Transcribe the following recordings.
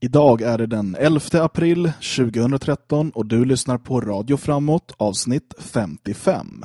Idag är det den 11 april 2013 och du lyssnar på Radio Framåt avsnitt 55.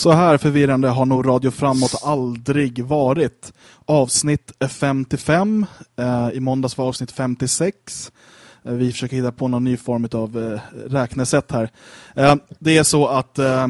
Så här förvirrande har nog Radio Framåt aldrig varit. Avsnitt 55, eh, i måndags var avsnitt 56. Eh, vi försöker hitta på någon ny form av eh, räknesätt här. Eh, det är så att eh,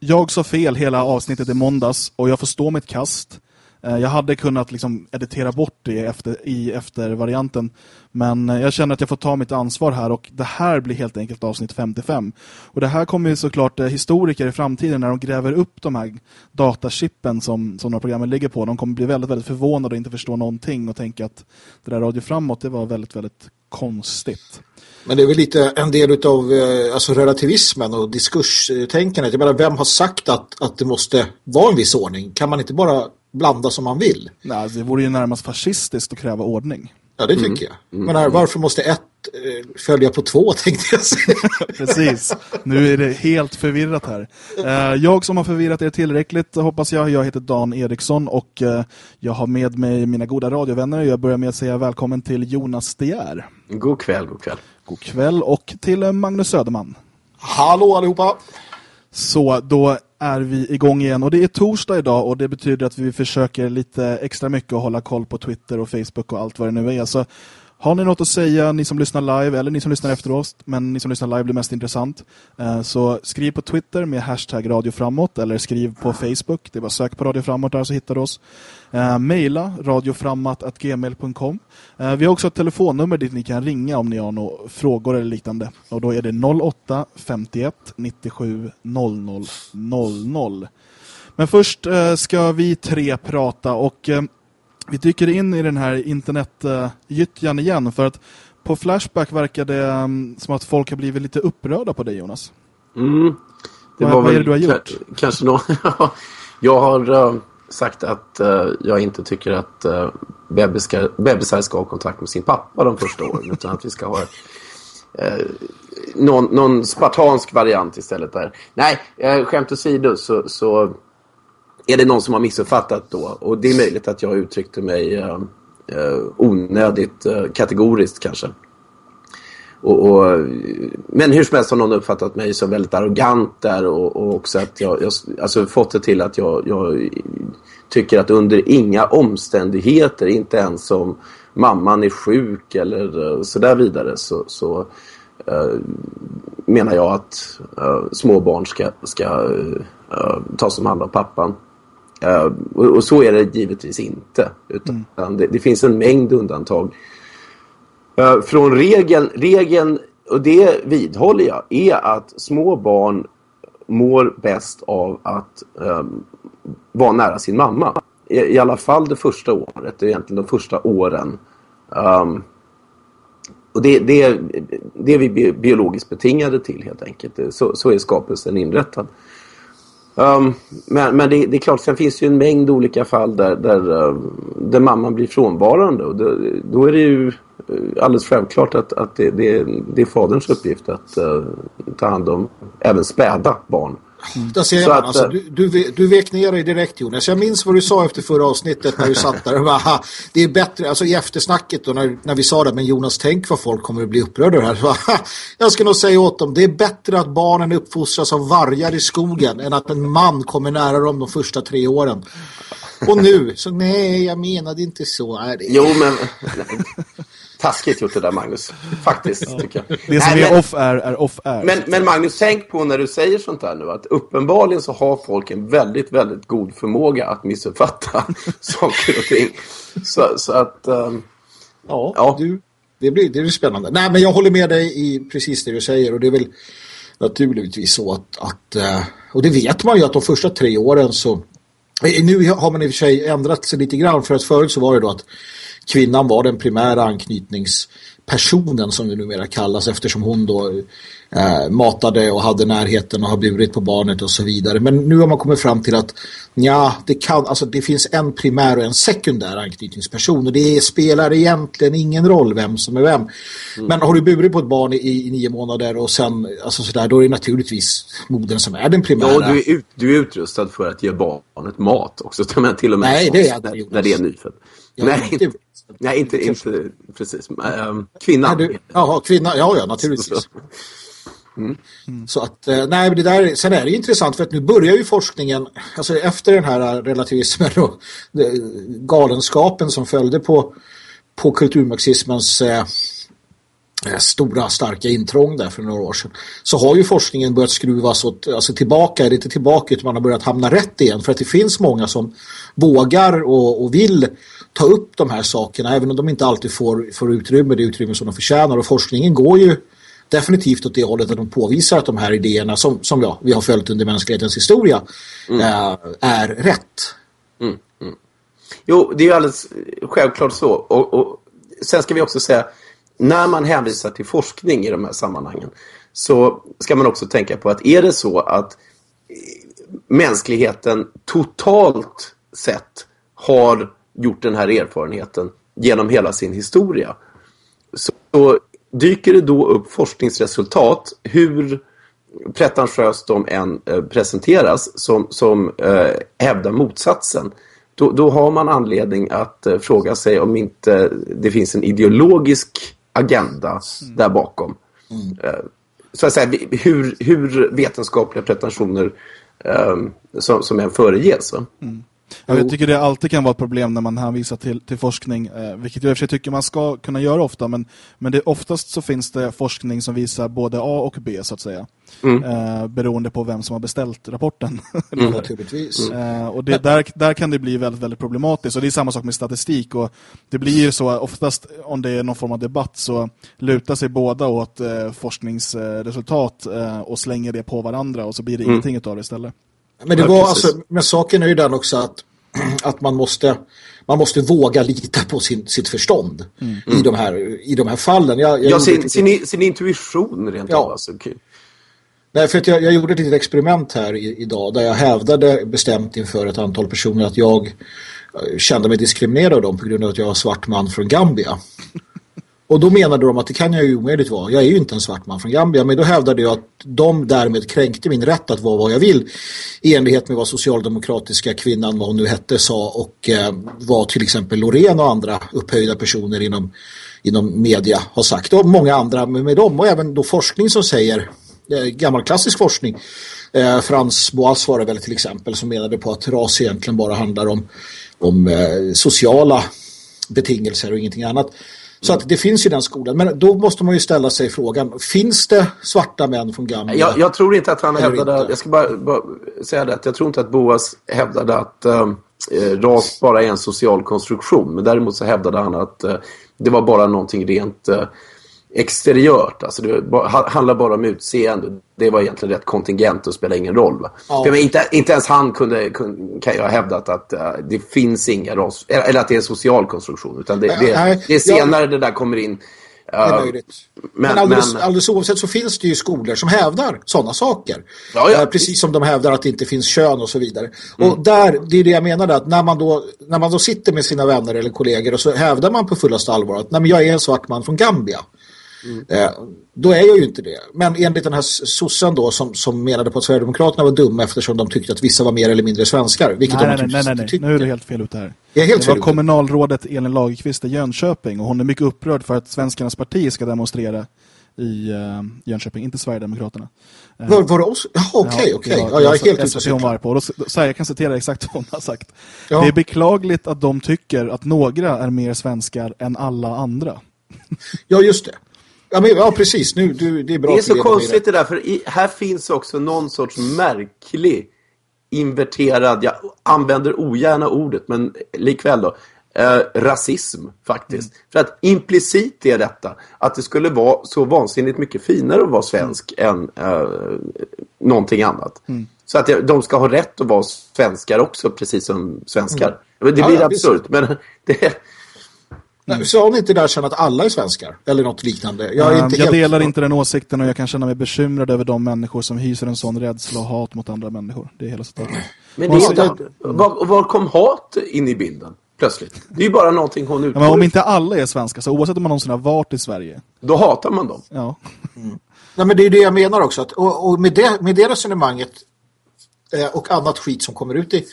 jag sa fel hela avsnittet i måndags och jag får stå mitt kast. Eh, jag hade kunnat liksom editera bort det efter, i eftervarianten. Men eh, jag känner att jag får ta mitt ansvar här och det här blir helt enkelt avsnitt 55. Och det här kommer ju såklart eh, historiker i framtiden när de gräver upp de här datachippen som, som de här programmen ligger på. De kommer bli väldigt, väldigt förvånade och inte förstå någonting och tänka att det där radio framåt det var väldigt, väldigt konstigt. Men det är väl lite en del av alltså relativismen och diskurstänkandet. Jag menar, vem har sagt att, att det måste vara en viss ordning? Kan man inte bara blanda som man vill. Nej, alltså, det vore ju närmast fascistiskt att kräva ordning. Ja, det tycker mm. jag. Mm. Men här, varför måste ett eh, följa på två, tänkte jag säga. Precis. Nu är det helt förvirrat här. Eh, jag som har förvirrat er tillräckligt, hoppas jag. Jag heter Dan Eriksson och eh, jag har med mig mina goda radiovänner. Jag börjar med att säga välkommen till Jonas Dier. God kväll, god kväll. God kväll och till Magnus Söderman. Hallå allihopa! Så då är vi igång igen och det är torsdag idag och det betyder att vi försöker lite extra mycket att hålla koll på Twitter och Facebook och allt vad det nu är. Så har ni något att säga, ni som lyssnar live eller ni som lyssnar efteråt, men ni som lyssnar live blir mest intressant. Eh, så skriv på Twitter med hashtag Radio Framåt eller skriv på Facebook. Det är bara sök på Radio Framåt där så hittar du oss. Eh, maila radioframåt.gmail.com eh, Vi har också ett telefonnummer dit ni kan ringa om ni har några frågor eller liknande. Och då är det 08 51 97 00 00. Men först ska vi tre prata och vi dyker in i den här internetgyttjan igen för att på Flashback verkar det um, som att folk har blivit lite upprörda på dig Jonas. Mm. Det vad, vad är det du har gjort? Kanske någon, jag har uh, sagt att uh, jag inte tycker att uh, bebisar, bebisar ska ha kontakt med sin pappa de första åren utan att vi ska ha uh, någon, någon spartansk variant istället där. Nej, uh, skämt åsido så, så är det någon som har missuppfattat då? Och det är möjligt att jag uttryckte mig eh, onödigt kategoriskt kanske. Och, och, men hur som helst har någon uppfattat mig som väldigt arrogant där och, och också att jag, jag alltså fått det till att jag, jag, tycker att under inga omständigheter, inte ens om mamman är sjuk eller uh, sådär vidare så, så uh, menar jag att uh, små barn ska, ska uh, tas om hand av pappan. Uh, och, och, så är det givetvis inte. Utan mm. det, det, finns en mängd undantag. Eh, från regeln, regeln, och det vidhåller jag, är att små barn mår bäst av att um, vara nära sin mamma. I, I, alla fall det första året, egentligen de första åren. Um, och det, det, det är vi biologiskt betingade till helt enkelt. Så, så är skapelsen inrättad. Um, men men det, det, är klart, sen finns det ju en mängd olika fall där, där, där mamman blir frånvarande. Och det, då är det ju alldeles självklart att, att det, det, det är faderns uppgift att uh, ta hand om även späda barn. Mm. Där ser man, att, alltså, du, du, du vek ner dig direkt Jonas. Jag minns vad du sa efter förra avsnittet när du satt där och bara, det är bättre, alltså i eftersnacket då när, när vi sa det, men Jonas tänk vad folk kommer att bli upprörda här. Bara, jag ska nog säga åt dem, det är bättre att barnen uppfostras av vargar i skogen än att en man kommer nära dem de första tre åren. Och nu, så nej, jag menade inte så. Är det. Jo, men taskigt gjort det där Magnus. Faktiskt ja. tycker jag. Det som Nej, är men, off är, är off är. Men, men Magnus, tänk på när du säger sånt här nu att uppenbarligen så har folk en väldigt, väldigt god förmåga att missuppfatta saker och ting. Så, så att... Um, ja, ja. Du, det, blir, det blir spännande. Nej, men jag håller med dig i precis det du säger och det är väl naturligtvis så att, att uh, och det vet man ju att de första tre åren så eh, Eh, nu har man i och för sig ändrat sig lite grann för att förut så var det då att kvinnan var den primära anknytningspersonen som det numera kallas eftersom hon då eh, matade och hade närheten och har burit på barnet och så vidare. Men nu har man kommit fram till att ja, det, kan, alltså, det finns en primär och en sekundär anknytningsperson och det spelar egentligen ingen roll vem som är vem. Mm. Men har du burit på ett barn i, i, nio månader och sen alltså sådär, då är det naturligtvis modern som är den primära. Ja, du är, ut, du är utrustad för att ge barnet mat också, till och med Nej, det är jag när, när det är nyfödd. Nej, inte, nej, inte, inte precis. Kvinnan. Nej, du, jaha, kvinna, ja, ja, naturligtvis. Mm. Så att, eh, nej, det där, sen är det intressant för att nu börjar ju forskningen, alltså efter den här relativismen och galenskapen som följde på, på kulturmarxismens eh, eh, stora starka intrång där för några år sedan så har ju forskningen börjat skruvas åt, alltså tillbaka, det inte tillbaka utan man har börjat hamna rätt igen för att det finns många som vågar och, och vill ta upp de här sakerna även om de inte alltid får, får utrymme, det utrymme som de förtjänar och forskningen går ju definitivt åt det hållet att de påvisar att de här idéerna som, som ja, vi har följt under mänsklighetens historia mm. äh, är rätt. Mm, mm. Jo, det är ju alldeles självklart så. Och, och, sen ska vi också säga, när man hänvisar till forskning i de här sammanhangen så ska man också tänka på att är det så att mänskligheten totalt sett har gjort den här erfarenheten genom hela sin historia så dyker det då upp forskningsresultat hur pretentiöst de än eh, presenteras som, som eh, hävdar motsatsen då, då har man anledning att eh, fråga sig om inte det finns en ideologisk agenda mm. där bakom. Mm. Eh, så att säga, hur, hur vetenskapliga pretensioner eh, som, som än föreges. Mm. Jag tycker det alltid kan vara ett problem när man hänvisar till, till forskning, eh, vilket jag i och för sig tycker man ska kunna göra ofta, men, men det, oftast så finns det forskning som visar både A och B så att säga. Mm. Eh, beroende på vem som har beställt rapporten. mm, naturligtvis. Eh, och det, där, där kan det bli väldigt, väldigt problematiskt. Och det är samma sak med statistik. Och det blir så, oftast om det är någon form av debatt så lutar sig båda åt eh, forskningsresultat eh, och slänger det på varandra och så blir det mm. ingenting av det istället. Men det var alltså, men saken är ju den också att, att man måste man måste våga lita på sin, sitt förstånd mm. i, de här, i de här fallen. Jag, jag ja, sin, sin, sin, intuition rent ja. av. Alltså. Okay. Nej, för att jag, jag gjorde ett litet experiment här i, idag där jag hävdade bestämt inför ett antal personer att jag eh, kände mig diskriminerad av dem på grund av att jag var svart man från Gambia. Och då menade de att det kan jag ju omöjligt vara. Jag är ju inte en svart man från Gambia. Men då hävdade jag att de därmed kränkte min rätt att vara vad jag vill. I enlighet med vad socialdemokratiska kvinnan, vad hon nu hette, sa. Och eh, vad till exempel Loreen och andra upphöjda personer inom, inom media har sagt. Och många andra med dem. Och även då forskning som säger, eh, gammal klassisk forskning. Eh, Frans Boas var det väl till exempel som menade på att ras egentligen bara handlar om, om eh, sociala betingelser och ingenting annat. Så att det finns ju den skolan. Men då måste man ju ställa sig frågan, finns det svarta män från Gambia? Jag, jag tror inte att han hävdade, inte? jag ska bara, bara, säga det, jag tror inte att Boas hävdade att äh, ras bara är en social konstruktion. Men däremot så hävdade han att äh, det var bara någonting rent äh, exteriört. Alltså det handlar bara om utseende. Det var egentligen rätt kontingent och spelar ingen roll. Ja. För inte, inte ens han kunde, kunde, kan jag ha hävdat att uh, det finns inga ras, eller att det är en social konstruktion. Utan det, det, nej, det är senare ja. det där kommer in. Uh, det är möjligt. Men, men, alldeles, men, alldeles oavsett så finns det ju skolor som hävdar sådana saker. Ja, ja. Uh, precis som de hävdar att det inte finns kön och så vidare. Mm. Och där, det är det jag menade, att när man, då, när man då sitter med sina vänner eller kollegor och så hävdar man på fullaste allvar att nej, men jag är en svart man från Gambia. Mm. Eh, då är jag ju inte det. Men enligt den här sossen då som, som menade på att Sverigedemokraterna var dumma eftersom de tyckte att vissa var mer eller mindre svenskar. Vilket nej, de nej, nej, nej, nej. Nu är du helt fel ute här. Helt det var kommunalrådet Elin Lagerqvist i Jönköping och hon är mycket upprörd för att Svenskarnas parti ska demonstrera i uh, Jönköping, inte Sverigedemokraterna. Uh, var, var det oss? Ja, okej, okej. Ja, jag är helt ute hon var på. Då, så här, jag kan citera exakt vad hon har sagt. Ja. Det är beklagligt att de tycker att några är mer svenskar än alla andra. Ja, just det. Ja, men, ja precis. Nu, du, det är bra. Det är så konstigt det där, för i, här finns också någon sorts märklig inverterad, jag använder ogärna ordet, men likväl då, eh, rasism faktiskt. Mm. För att implicit är detta att det skulle vara så vansinnigt mycket finare att vara svensk mm. än eh, någonting annat. Mm. Så att de ska ha rätt att vara svenskar också, precis som svenskar. Mm. Det blir ja, absurt, men det, Nej, sa ni inte där sen att alla är svenskar? Eller något liknande? Jag, är um, inte jag delar inte den åsikten och jag kan känna mig bekymrad över de människor som hyser en sån rädsla och hat mot andra människor. Det är hela situationen. Men det är, var, var kom hat in i bilden? Plötsligt. Det är ju bara någonting hon utgår. Ja, men om inte alla är svenska, så oavsett om man någonsin har varit i Sverige. Då hatar man dem. Ja. Mm. Nej, men det är det jag menar också. Att, och, och med, det, med det resonemanget eh, och annat skit som kommer ut i,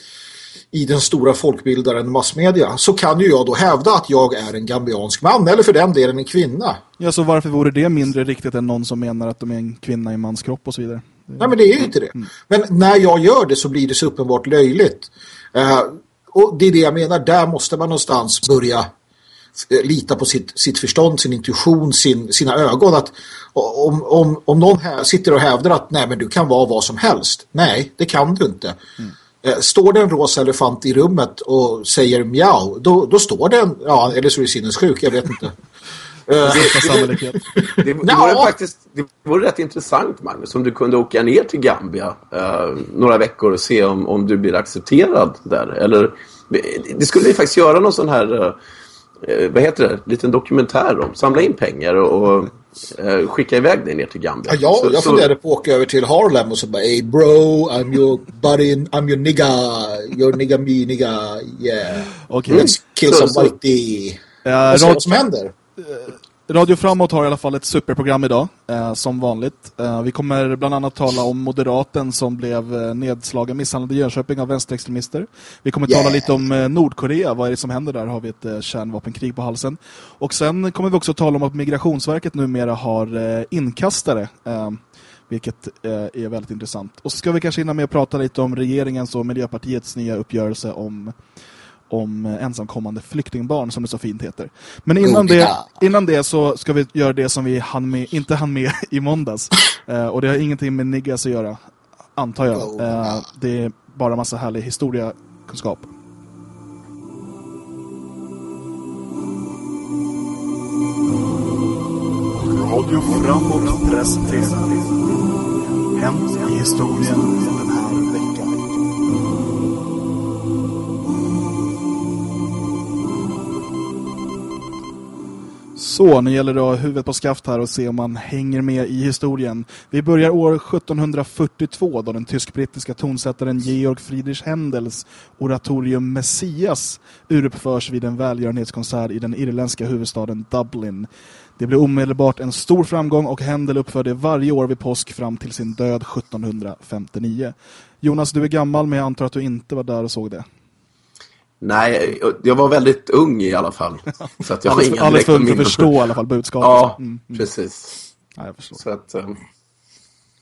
i den stora folkbildaren massmedia så kan ju jag då hävda att jag är en gambiansk man eller för den delen en kvinna. Ja, så varför vore det mindre riktigt än någon som menar att de är en kvinna i manskropp och så vidare? Nej, men det är ju inte det. Mm. Men när jag gör det så blir det så uppenbart löjligt. Uh, och det är det jag menar, där måste man någonstans börja eh, lita på sitt, sitt förstånd, sin intuition, sin, sina ögon. Att om, om, om någon sitter och hävdar att nej men du kan vara vad som helst. Nej, det kan du inte. Mm. Eh, står det en rosa elefant i rummet och säger mjau, då, då står det en, ja, eller så är det sinnessjuk, jag vet inte. Eh, det, det, det, vore faktiskt, det vore rätt intressant, Magnus, om du kunde åka ner till Gambia uh, några veckor och se om, om du blir accepterad där. Eller, det skulle vi faktiskt göra någon sån här, uh, vad heter det, liten dokumentär om. Samla in pengar och, och uh, skicka iväg dig ner till Gambia. Ja, jag, så, jag funderade på att åka över till Harlem och så bara, hey bro, I'm your buddy, I'm your nigga, your nigga me nigga, yeah. Okay. Let's kill så, somebody. Så, uh, och se vad som händer. Radio Framåt har i alla fall ett superprogram idag, eh, som vanligt. Eh, vi kommer bland annat tala om moderaten som blev eh, nedslagen, misshandlad i Jönköping av vänsterextremister. Vi kommer yeah. tala lite om eh, Nordkorea, vad är det som händer där? Har vi ett eh, kärnvapenkrig på halsen? Och sen kommer vi också tala om att Migrationsverket numera har eh, inkastare, vilket är väldigt intressant. Och så ska vi kanske hinna med att prata lite om regeringens och Miljöpartiets nya uppgörelse om om eh, ensamkommande flyktingbarn som det så fint heter. Men innan det, innan det så ska vi göra det som vi hann med, inte hann med i måndags. Eh, och det har ingenting med Niggas att göra, antar jag. Eh, det är bara massa härlig historiakunskap. Radio Framåt presenterar Hänt i historien Så, nu gäller det att ha huvudet på skaft här och se om man hänger med i historien. Vi börjar år 1742 då den tysk-brittiska tonsättaren Georg Friedrich Händels oratorium Messias uruppförs vid en välgörenhetskonsert i den irländska huvudstaden Dublin. Det blev omedelbart en stor framgång och Händel uppförde varje år vid påsk fram till sin död 1759. Jonas, du är gammal men jag antar att du inte var där och såg det. Nej, jag var väldigt ung i alla fall. Så att jag alldeles, ingen alldeles för att förstå i alla fall budskapet. Ja, mm, mm. precis. Ja, jag förstår. Så att, um...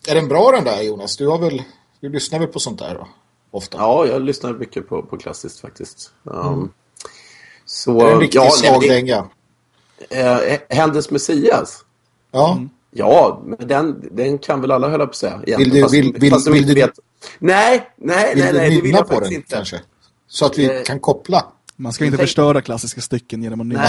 Är den bra den där Jonas? Du, har väl, du lyssnar väl på sånt där då? Ofta. Ja, jag lyssnar mycket på, på klassiskt faktiskt. Um, mm. så, är det en riktigt ja, svag dänga? Eh, Händes Messias? Ja. Mm. Ja, men den, den kan väl alla höra på sig. Vill du, vill, vill, fast vill, vill du, Nej, nej, vill nej, nej, det vill jag faktiskt den, inte. Kanske? Så att vi eh, kan koppla. Man ska inte tänk... förstöra klassiska stycken genom att nynna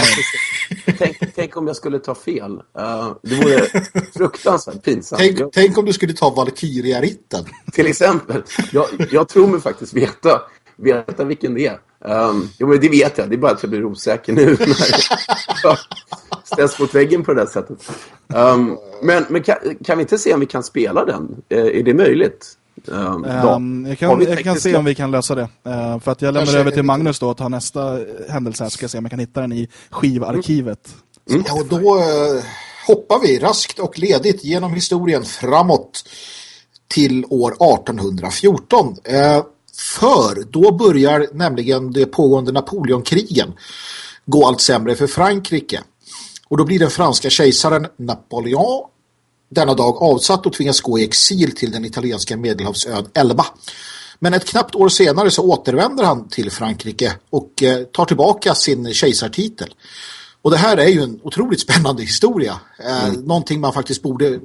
tänk, tänk om jag skulle ta fel. Uh, det vore fruktansvärt pinsamt. Tänk, jag... tänk om du skulle ta Valkyria-ritten. Till exempel. Jag, jag tror mig faktiskt veta, veta vilken det är. Um, jo, men det vet jag. Det är bara att jag blir osäker nu när jag ställs mot väggen på det där sättet. Um, men men kan, kan vi inte se om vi kan spela den? Uh, är det möjligt? Um, um, jag kan, jag kan se om vi kan lösa det. Uh, för att jag lämnar över till Magnus då och tar nästa händelse här. Så ska jag se om jag kan hitta den i skivarkivet. Mm. Ja, och då uh, hoppar vi raskt och ledigt genom historien framåt till år 1814. Uh, för då börjar nämligen det pågående Napoleonkrigen gå allt sämre för Frankrike. Och då blir den franska kejsaren Napoleon denna dag avsatt och tvingas gå i exil till den italienska medelhavsön Elba. Men ett knappt år senare så återvänder han till Frankrike och eh, tar tillbaka sin kejsartitel. Och det här är ju en otroligt spännande historia. Eh, mm. Någonting man faktiskt borde...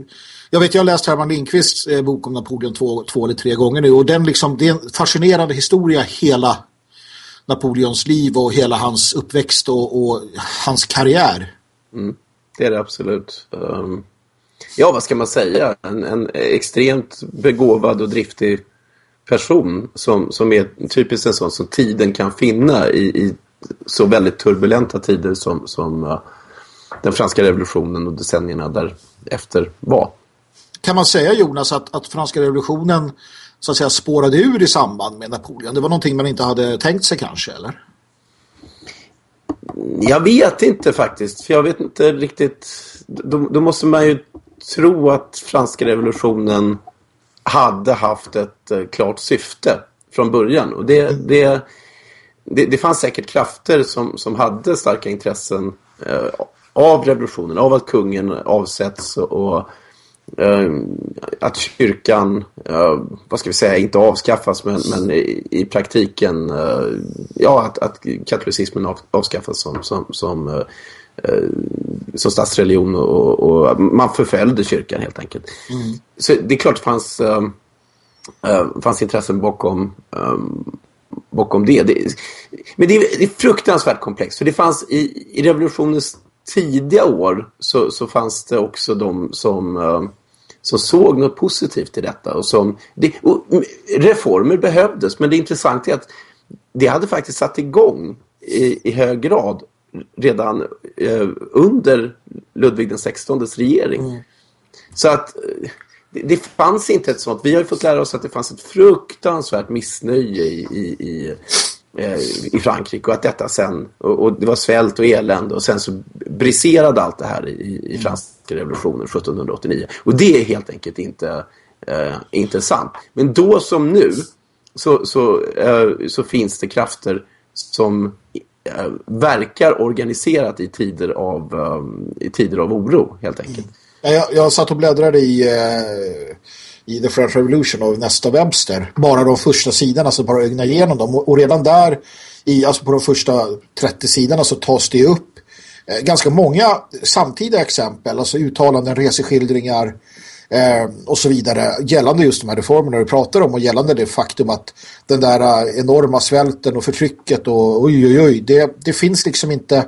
Jag vet, jag har läst Herman Lindqvists eh, bok om Napoleon två, två eller tre gånger nu. Och den liksom, det är en fascinerande historia hela Napoleons liv och hela hans uppväxt och, och hans karriär. Mm. Det är det absolut. Um, ja, vad ska man säga? En, en extremt begåvad och driftig person som, som är typiskt en sån som tiden kan finna i, i så väldigt turbulenta tider som, som uh, den franska revolutionen och decennierna därefter var. Kan man säga Jonas att, att franska revolutionen så att säga spårade ur i samband med Napoleon? Det var någonting man inte hade tänkt sig kanske, eller? Jag vet inte faktiskt, för jag vet inte riktigt. Då, då måste man ju tro att franska revolutionen hade haft ett eh, klart syfte från början. Och det, det, det, det, fanns säkert krafter som, som hade starka intressen eh, av revolutionen, av att kungen avsätts och eh, att kyrkan, eh, vad ska vi säga, inte avskaffas men, men i, i praktiken, eh, ja att, att katolicismen av, avskaffas som, som, som Eh, som statsreligion och, och, man förföljde kyrkan helt enkelt. Mm. Så det är klart det fanns, äh, fanns intressen bakom, bakom det. det. Men det är, det är fruktansvärt komplext. För det fanns i, i revolutionens tidiga år så, så fanns det också de som, som såg något positivt i detta. Och som, det, och reformer behövdes men det intressanta är att det hade faktiskt satt igång i, i hög grad redan eh, under Ludvig den XVI regering. Mm. Så att eh, det, det, fanns inte ett sånt. Vi har fått lära oss att det fanns ett fruktansvärt missnöje i, i, i, eh, i Frankrike och att detta sen, och, det var svält och elände och sen så briserade allt det här i, i franska revolutionen 1789. Och det är helt enkelt inte, eh, inte sant. Men då som nu så, så, eh, så finns det krafter som verkar organiserat i tider av, um, i tider av oro helt enkelt. Mm. Jag, jag satt och bläddrade i, uh, i The French Revolution av nästa Webster. Bara de första sidorna så bara ögna igenom dem. Och, och, redan där, i, alltså på de första 30 sidorna så tas det upp uh, ganska många samtida exempel. Alltså uttalanden, reseskildringar, eh, och så vidare gällande just de här reformerna du pratar om och gällande det faktum att den där eh, enorma svälten och förtrycket och oj oj oj, det, det finns liksom inte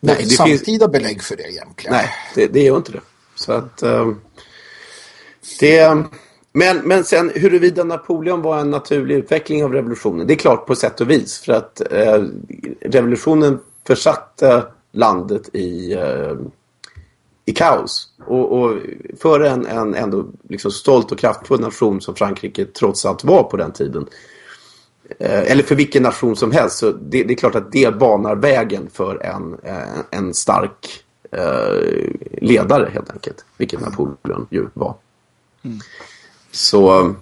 Nej, något samtida finns... belägg för det egentligen. Nej, det, det är inte det. Så att um, det... Men, men sen huruvida Napoleon var en naturlig utveckling av revolutionen, det är klart på sätt och vis. För att eh, revolutionen försatte landet i, eh, i kaos. Och, och för en, en ändå liksom stolt och kraftfull nation som Frankrike trots allt var på den tiden. Eh, eller för vilken nation som helst. Så det, det, är klart att det banar vägen för en, eh, en stark eh, ledare helt enkelt. Vilket Napoleon ju var. Mm. Så...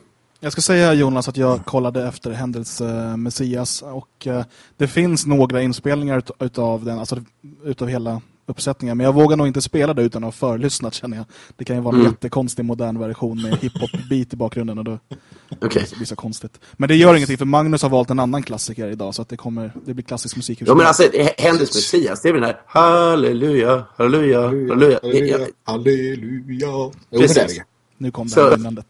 Jag ska säga Jonas att jag kollade efter händelse Messias och det finns några inspelningar ut utav den, alltså utav hela uppsättningar. Men jag vågar nog inte spela det utan att ha förlyssnat känner jag. Det kan ju vara en mm. jättekonstig modern version med hiphop-beat i bakgrunden och då okay. det blir så konstigt. Men det gör ingenting för Magnus har valt en annan klassiker idag så att det kommer det blir klassisk musik. Ja men alltså Händels Messias, det är väl den här halleluja, halleluja, halleluja. Halleluja. halleluja. Precis. Nu kom det här vinnandet.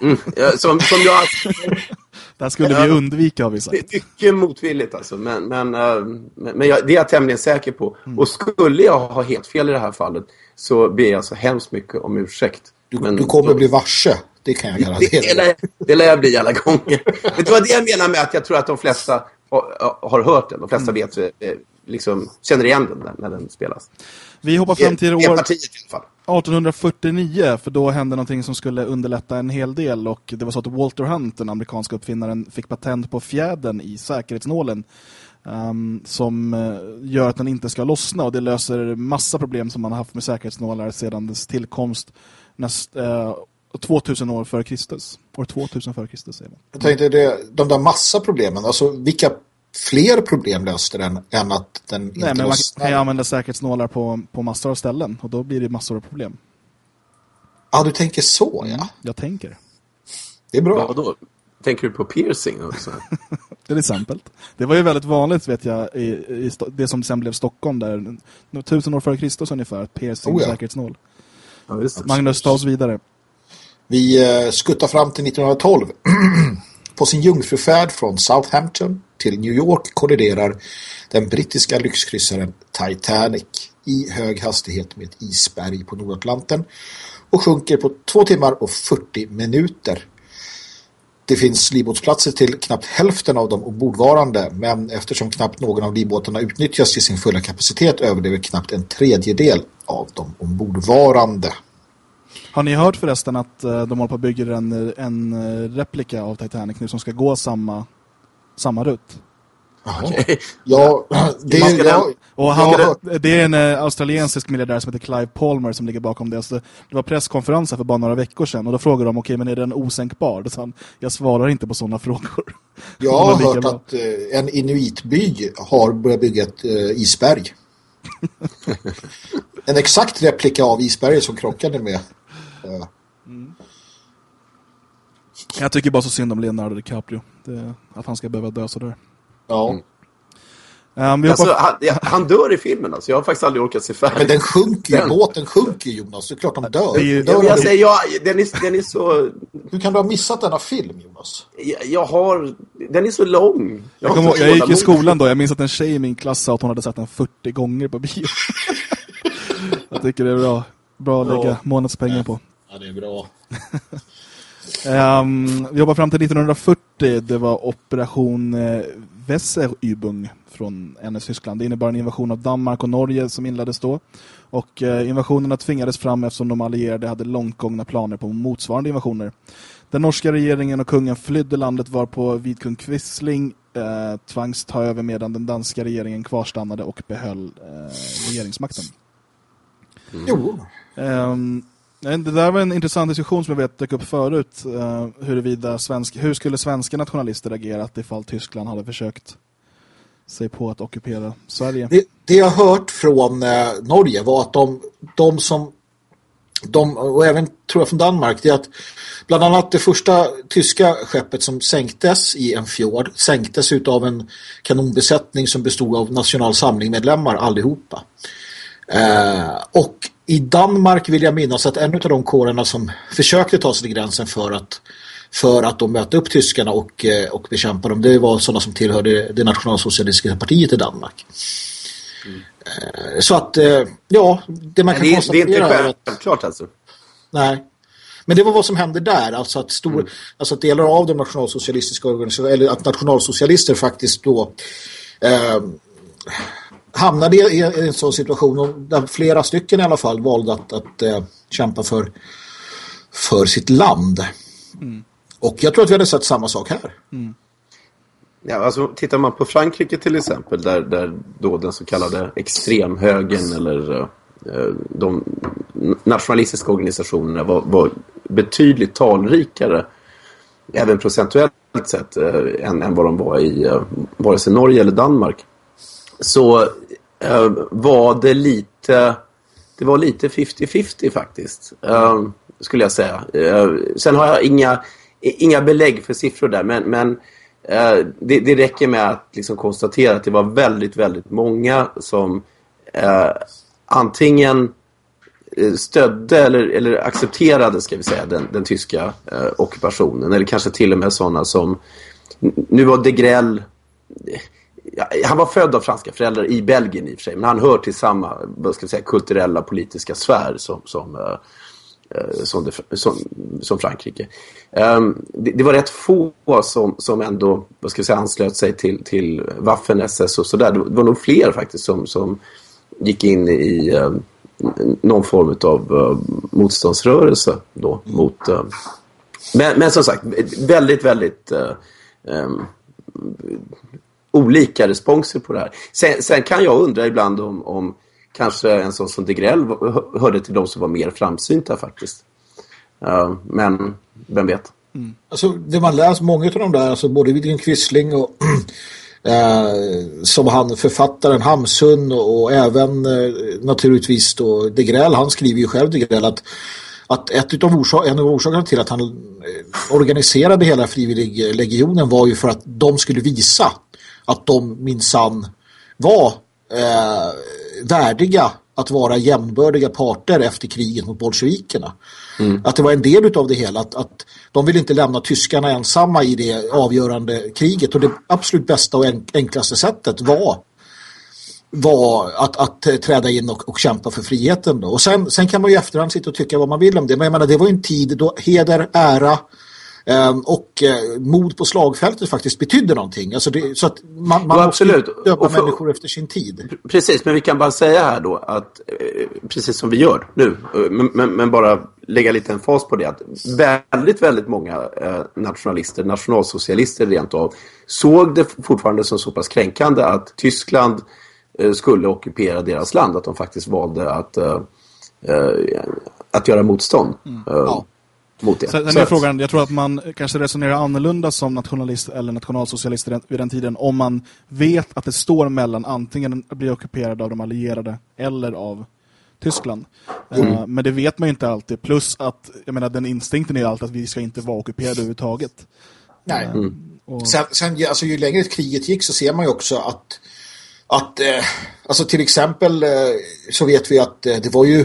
Mm, som, som jag... Det här skulle vi undvika har vi sagt. Mycket motvilligt alltså. Men, men, uh, men jag, det är jag tämligen säker på. Mm. Och skulle jag ha helt fel i det här fallet så ber jag så hemskt mycket om ursäkt. Du, men, du kommer då, bli varse. Det kan jag garantera. Det, det, det lär jag bli alla gånger. Vet du vad det jag menar med att jag tror att de flesta har, har hört den. De flesta mm. vet, eh, liksom, känner igen den när den spelas. Vi hoppar fram till år 1849 för då hände någonting som skulle underlätta en hel del och det var så att Walter Hunt, den amerikanska uppfinnaren, fick patent på fjädern i säkerhetsnålen um, som eh, gör att den inte ska lossna och det löser massa problem som man har haft med säkerhetsnålar sedan dess tillkomst näst, eh, uh, 2000 år före Kristus. År 2000 före Kristus. Jag tänkte det, de där massa problemen, alltså vilka fler problem löste den än att den inte Nej, men man kan ju använda säkerhetsnålar på, på massor av ställen och då blir det massor av problem. Ja, du tänker så, ja. Mm, jag tänker. Det är bra. Ja, då tänker du på piercing också? Till exempel. Det var ju väldigt vanligt, vet jag, i, i det som sen blev Stockholm där, tusen år före Kristus ungefär, piercing oh, ja. säkerhetsnål. Ja, Magnus, ta oss vidare. Vi uh, skuttar fram till 1912. på sin jungfrufärd från Southampton till New York kolliderar den brittiska lyxkryssaren Titanic i hög hastighet med ett isberg på Nordatlanten och sjunker på två timmar och 40 minuter. det finns livbåtsplatser till knappt hälften av de ombordvarande men eftersom knappt någon av livbåtarna utnyttjas till sin fulla kapacitet överlever knappt en tredjedel av de ombordvarande. Har ni hört förresten att uh, de håller på att bygga en, en uh, replika av Titanic nu som ska gå samma, samma rutt? Okay. Ja, det, är, ja, och han, det är en uh, australiensisk miljardär som heter Clive Palmer som ligger bakom det. Så det var presskonferenser för bara några veckor sedan och då frågade de, okej okay, men är den osänkbar? Då sa han, jag svarar inte på sådana frågor. Jag har hört bra. att uh, en inuitby har börjat bygga ett uh, isberg. en exakt replika av isberget som krockade med. Mm. Jag tycker bara så synd om Leonardo DiCaprio. Det, att han ska behöva dö sådär. Ja. Mm. Um, alltså, han, han, dör i filmen alltså. Jag har faktiskt aldrig orkat se färdigt. Men den sjunker ju. Båten sjunker Jonas. Det är klart de dör. Ju, dör jag säger, ja, den, är, den är så... Hur kan du ha missat denna film Jonas? Jag, jag har... Den är så lång. Jag, jag, kom, jag gick i skolan då. Jag minns att en tjej i min klass sa att hon hade sett den 40 gånger på bio. jag tycker det är bra. Bra att lägga ja. månadspengar på. Ja, det är bra. um, vi jobbar fram till 1940. Det var operation eh, Weserübung från NS Tyskland. Det innebar en invasion av Danmark och Norge som inleddes då. Och eh, invasionerna tvingades fram eftersom de allierade hade långtgångna planer på motsvarande invasioner. Den norska regeringen och kungen flydde landet var på Vidkung Quisling eh, tvangs ta över medan den danska regeringen kvarstannade och behöll eh, regeringsmakten. Mm. Jo. Um, det där var en intressant diskussion som jag vet dök upp förut. Uh, huruvida svensk, hur skulle svenska nationalister agerat ifall Tyskland hade försökt sig på att ockupera Sverige? Det, det jag hört från eh, Norge var att de, de som de, och även tror jag från Danmark det är att bland annat det första tyska skeppet som sänktes i en fjord sänktes av en kanonbesättning som bestod av national samling-medlemmar allihopa. Eh, och i Danmark vill jag minnas att en av de kårerna som försökte ta sig till gränsen för att för att de mötte upp tyskarna och, eh, och bekämpa dem. Det var sådana som tillhörde det nationalsocialistiska partiet i Danmark. Mm. Så att, eh, ja, det man kan det, konstatera det är inte självklart alltså. Nej. Men det var vad som hände där. Alltså att, stor, mm. alltså att delar av de nationalsocialistiska organisationerna, eller att nationalsocialister faktiskt då eh, hamnade i en sån situation där flera stycken i alla fall valde att, att äh, kämpa för, för sitt land. Mm. Och jag tror att vi hade sett samma sak här. Mm. Ja, alltså, tittar man på Frankrike till exempel där, där då den så kallade extremhögern eller eh, de nationalistiska organisationerna var, var betydligt talrikare även procentuellt sett eh, än, än vad de var i eh, vare sig Norge eller Danmark så eh, var det lite det var lite 50-50 faktiskt eh, skulle jag säga. Eh, sen har jag inga, inga belägg för siffror där men, men det, det räcker med att liksom konstatera att det var väldigt, väldigt många som antingen stödde eller, eller accepterade ska vi säga den, den tyska ockupationen eller kanske till och med sådana som nu var Degrell han var född av franska föräldrar i Belgien i och för sig. Men han hör till samma vad ska säga, kulturella politiska sfär som, som, uh, som, det, som, som, Frankrike. Um, det, det, var rätt få som, som ändå vad ska säga, anslöt sig till, till Waffen-SS och sådär. Det var nog fler faktiskt som, som gick in i uh, någon form av uh, motståndsrörelse då mot... Ehm, men, men som sagt, väldigt, väldigt... Olika responser på det här. Sen, sen, kan jag undra ibland om, om kanske en sån som Degrell hörde till de som var mer framsynta faktiskt. Uh, men vem vet? Mm. Alltså det man läser, många av de där, alltså både Widgren Quisling och eh, som han författaren Hamsun och, och även eh, naturligtvis då Degrell, han skriver ju själv Degrell att att ett av orsak, en av orsakerna till att han eh, organiserade hela frivilliglegionen var ju för att de skulle visa att de minsann var eh, värdiga att vara jämnbördiga parter efter kriget mot bolsjevikerna. Mm. Att det var en del av det hela. Att, att de vill inte lämna tyskarna ensamma i det avgörande kriget. Och det absolut bästa och enklaste sättet var var att, att träda in och, och kämpa för friheten. Då. Och sen, sen kan man ju efterhand sitta och tycka vad man vill om det. Men jag menar, det var en tid då heder, ära och uh, mod på slagfältet faktiskt betydde någonting. Alltså det, så att man, man absolut. måste döma för, människor efter sin tid. Precis, men vi kan bara säga här då att eh, precis som vi gör nu, eh, men, men, bara lägga lite en fas på det att väldigt, väldigt många eh, nationalister, nationalsocialister rent av, såg det fortfarande som så pass kränkande att Tyskland eh, skulle ockupera deras land, att de faktiskt valde att, eh, att göra motstånd. Mm. Ja mot det. Sen, är frågan, jag tror att man kanske resonerar annorlunda som nationalist eller nationalsocialist vid den tiden om man vet att det står mellan antingen att bli ockuperad av de allierade eller av Tyskland. Mm. Uh, men det vet man ju inte alltid. Plus att, jag menar, den instinkten är alltid att vi ska inte vara ockuperade överhuvudtaget. Nej. Uh, och... Sen, sen alltså, ju längre kriget gick så ser man ju också att att, eh, alltså till exempel eh, så vet vi att eh, det var ju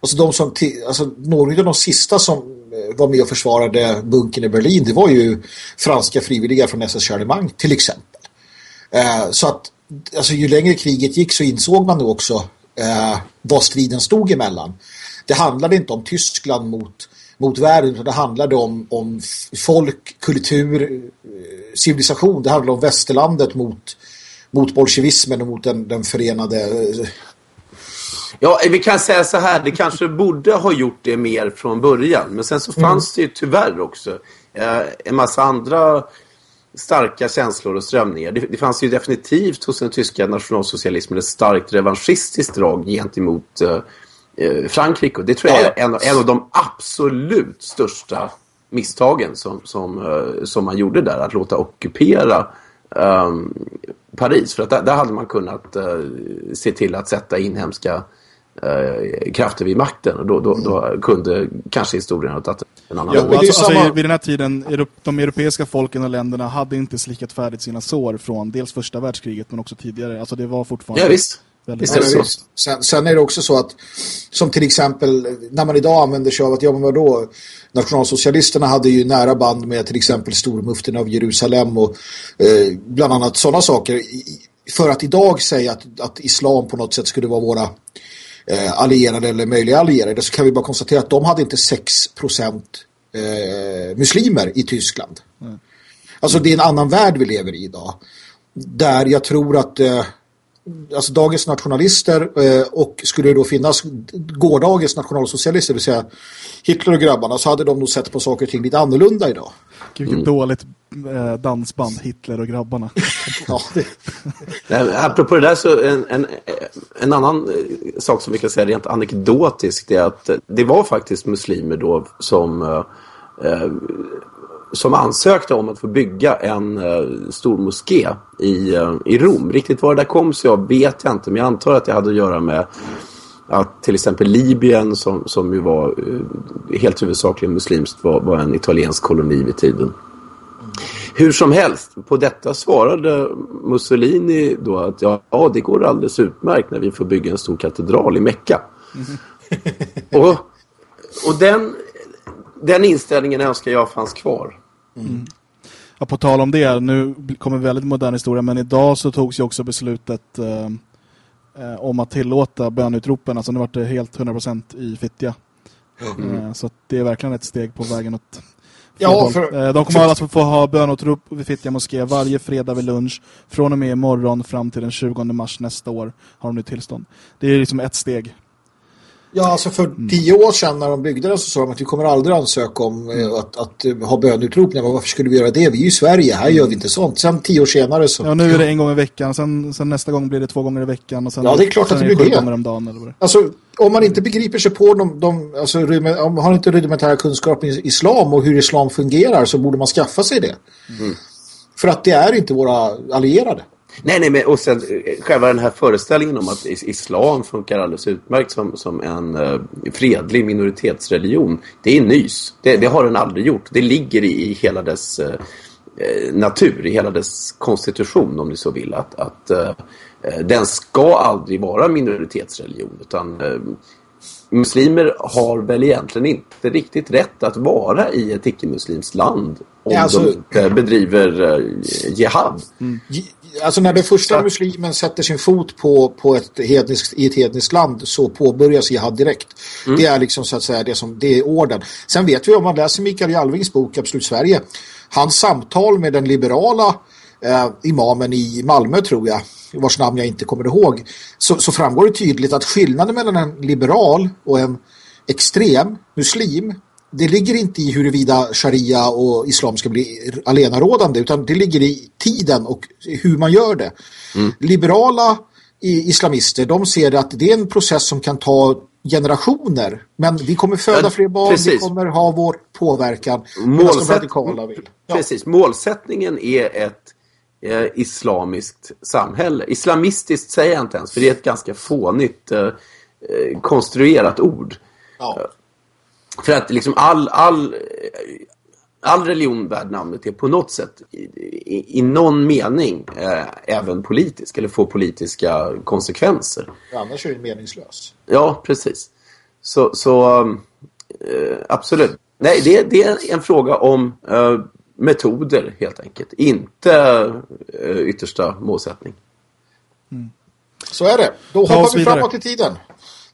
alltså de som, alltså några av de sista som eh, var med och försvarade bunken i Berlin det var ju franska frivilliga från SS Charlemagne till exempel. Eh, så att alltså, ju längre kriget gick så insåg man nog också eh, vad striden stod emellan. Det handlade inte om Tyskland mot, mot världen utan det handlade om, om folk, kultur, eh, civilisation. Det handlade om västerlandet mot, mot bolsjevismen och mot den, den förenade eh, Ja, vi kan säga så här, det kanske borde ha gjort det mer från början. Men sen så mm. fanns det ju tyvärr också eh, en massa andra starka känslor och strömningar. Det, det fanns ju definitivt hos den tyska nationalsocialismen ett starkt revanschistiskt drag gentemot eh, eh Frankrike. Och det tror jag är en, en av de absolut största misstagen som, som, eh, som man gjorde där. Att låta ockupera um, Paris. För att där, där, hade man kunnat uh, se till att sätta inhemska eh, krafter vid makten. Och då, då, då kunde kanske historien ha tagit en annan ja, alltså, alltså, samma... Vid den här tiden, de europeiska folken och länderna hade inte slickat färdigt sina sår från dels första världskriget men också tidigare. Alltså det var fortfarande... Ja, visst. Visst är det så. Sen, sen, är det också så att som till exempel när man idag använder sig av att ja men vadå nationalsocialisterna hade ju nära band med till exempel stormuften av Jerusalem och eh, bland annat sådana saker för att idag säga att, att islam på något sätt skulle vara våra eh, allierade eller möjliga allierade så kan vi bara konstatera att de hade inte 6% eh, muslimer i Tyskland. Mm. Alltså det är en annan värld vi lever i idag. Där jag tror att eh, alltså dagens nationalister eh, och skulle det då finnas gårdagens nationalsocialister, det vill säga Hitler och grabbarna, så hade de nog sett på saker och ting lite annorlunda idag. Gud, mm. dåligt eh, dansband, Hitler och grabbarna. ja, det... Nej, apropå det där så en, en, en annan eh, sak som vi kan säga rent anekdotiskt är att det var faktiskt muslimer då som eh, som ansökte om att få bygga en uh, stor moské i, uh, i Rom. Riktigt var det där kom så jag vet jag inte, men jag antar att det hade att göra med att till exempel Libyen som, som ju var uh, helt huvudsakligen muslimskt var, var en italiensk koloni vid tiden. Hur som helst, på detta svarade Mussolini då att ja, ja, det går alldeles utmärkt när vi får bygga en stor katedral i Mecka. Mm. och, och den den inställningen önskar jag fanns kvar. Mm. Ja, på tal om det, nu kommer väldigt modern historia, men idag så togs ju också beslutet eh, eh om att tillåta bönutropen. Alltså nu var det helt 100% i Fittja. Mm. Eh, så det är verkligen ett steg på vägen åt Ja, för, eh, de kommer alltså få ha bönutrop vid Fittja moské varje fredag vid lunch från och med imorgon fram till den 20 mars nästa år har de nu tillstånd. Det är liksom ett steg. Ja, alltså för mm. tio år sedan när de byggde den så sa de att vi kommer aldrig ansöka om mm. att, att, att ha bönutropningar. Men varför skulle vi göra det? Vi är ju i Sverige, här gör vi inte sånt. Sen tio år senare så... Ja, nu är det en gång i veckan. Sen, sen nästa gång blir det två gånger i veckan. Och sen, ja, det är klart att det blir det. Om dagen, eller vad Alltså, om man inte begriper sig på de, de alltså, om man har inte rudimentära kunskaper i islam och hur islam fungerar så borde man skaffa sig det. Mm. För att det är inte våra allierade. Nej, nej, men och sen eh, själva den här föreställningen om att islam funkar alldeles utmärkt som, som en uh, fredlig minoritetsreligion. Det är nys. Det, det, har den aldrig gjort. Det ligger i, i hela dess uh, natur, i hela dess konstitution om ni så vill. Att, att uh, den ska aldrig vara minoritetsreligion utan muslimer har väl egentligen inte riktigt rätt att vara i ett icke-muslimskt land om alltså, de inte bedriver jihad. Alltså när den första muslimen sätter sin fot på, på ett hednisk, i ett hedniskt land så påbörjas jihad direkt. Mm. Det är liksom så att säga det, som, det är orden. Sen vet vi om man läser Mikael Jalvings bok Absolut Sverige. Hans samtal med den liberala eh, imamen i Malmö tror jag vars namn jag inte kommer ihåg så, så framgår det tydligt att skillnaden mellan en liberal och en extrem muslim det ligger inte i huruvida sharia och islam ska bli alenarådande utan det ligger i tiden och hur man gör det. Mm. Liberala islamister, de ser att det är en process som kan ta generationer. Men vi kommer föda ja, fler barn, precis. vi kommer ha vår påverkan. Målsätt... Ja. Precis, målsättningen är ett eh, islamiskt samhälle. Islamistiskt säger jag inte ens, för det är ett ganska fånigt eh, eh konstruerat ord. Ja. För att liksom all, all, all religion värd namnet är på något sätt i, i, i någon mening eh, även politisk eller får politiska konsekvenser. annars är det meningslös. Ja, precis. Så, så eh, absolut. Nej, det, det, är en fråga om eh, metoder helt enkelt. Inte eh, yttersta målsättning. Mm. Så är det. Då hoppar vi framåt i tiden.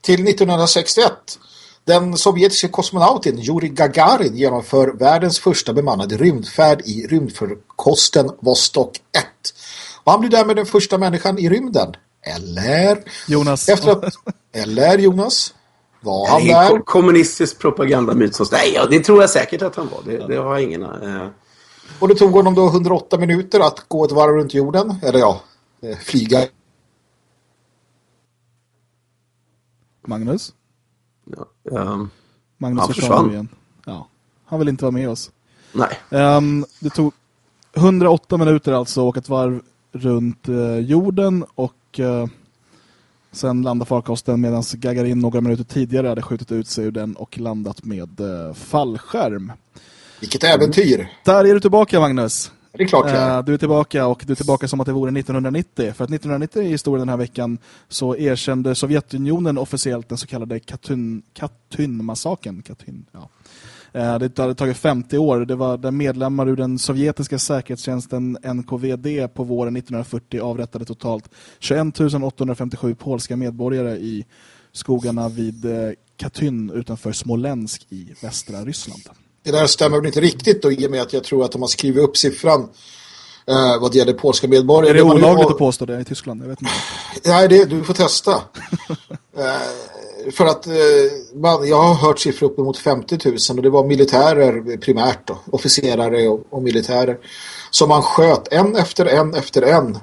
Till 1961. Den sovjetiska kosmonauten Yuri Gagarin genomför världens första bemannade rymdfärd i rymdförkosten Vostok 1. Och han blir därmed den första människan i rymden. Eller? Jonas. Efter att, eller Jonas? Var han där? Kom kommunistisk propagandamyt som... Nej, ja, det tror jag säkert att han var. Det, det har jag ingen... Eh... Och det tog honom då 108 minuter att gå ett varv runt jorden. Eller ja, eh, flyga. Magnus? Ja, um, Magnus han försvann. Igen. Ja, han vill inte vara med oss. Nej. Um, det tog 108 minuter alltså och ett varv runt uh, jorden och uh, sen landade farkosten medan Gagarin några minuter tidigare hade skjutit ut sig ur den och landat med uh, fallskärm. Vilket äventyr! Där är du tillbaka Magnus. Det är klart ja. Du är tillbaka och du är tillbaka som att det vore 1990. För att 1990 i historien den här veckan så erkände Sovjetunionen officiellt den så kallade Katyn-massaken. Katyn, ja. Det hade tagit 50 år. Det var där medlemmar ur den sovjetiska säkerhetstjänsten NKVD på våren 1940 avrättade totalt 21 857 polska medborgare i skogarna vid Katyn utanför Smolensk i västra Ryssland det där stämmer väl inte riktigt då, i och med att jag tror att de har skrivit upp siffran eh, vad det gäller polska medborgare. Är det, olagligt har... att påstå det i Tyskland? Jag vet inte. Nej, det, du får testa. eh, för att eh, man, jag har hört siffror uppemot 50 000 och det var militärer primärt då, officerare och, och militärer som man sköt en efter en efter en.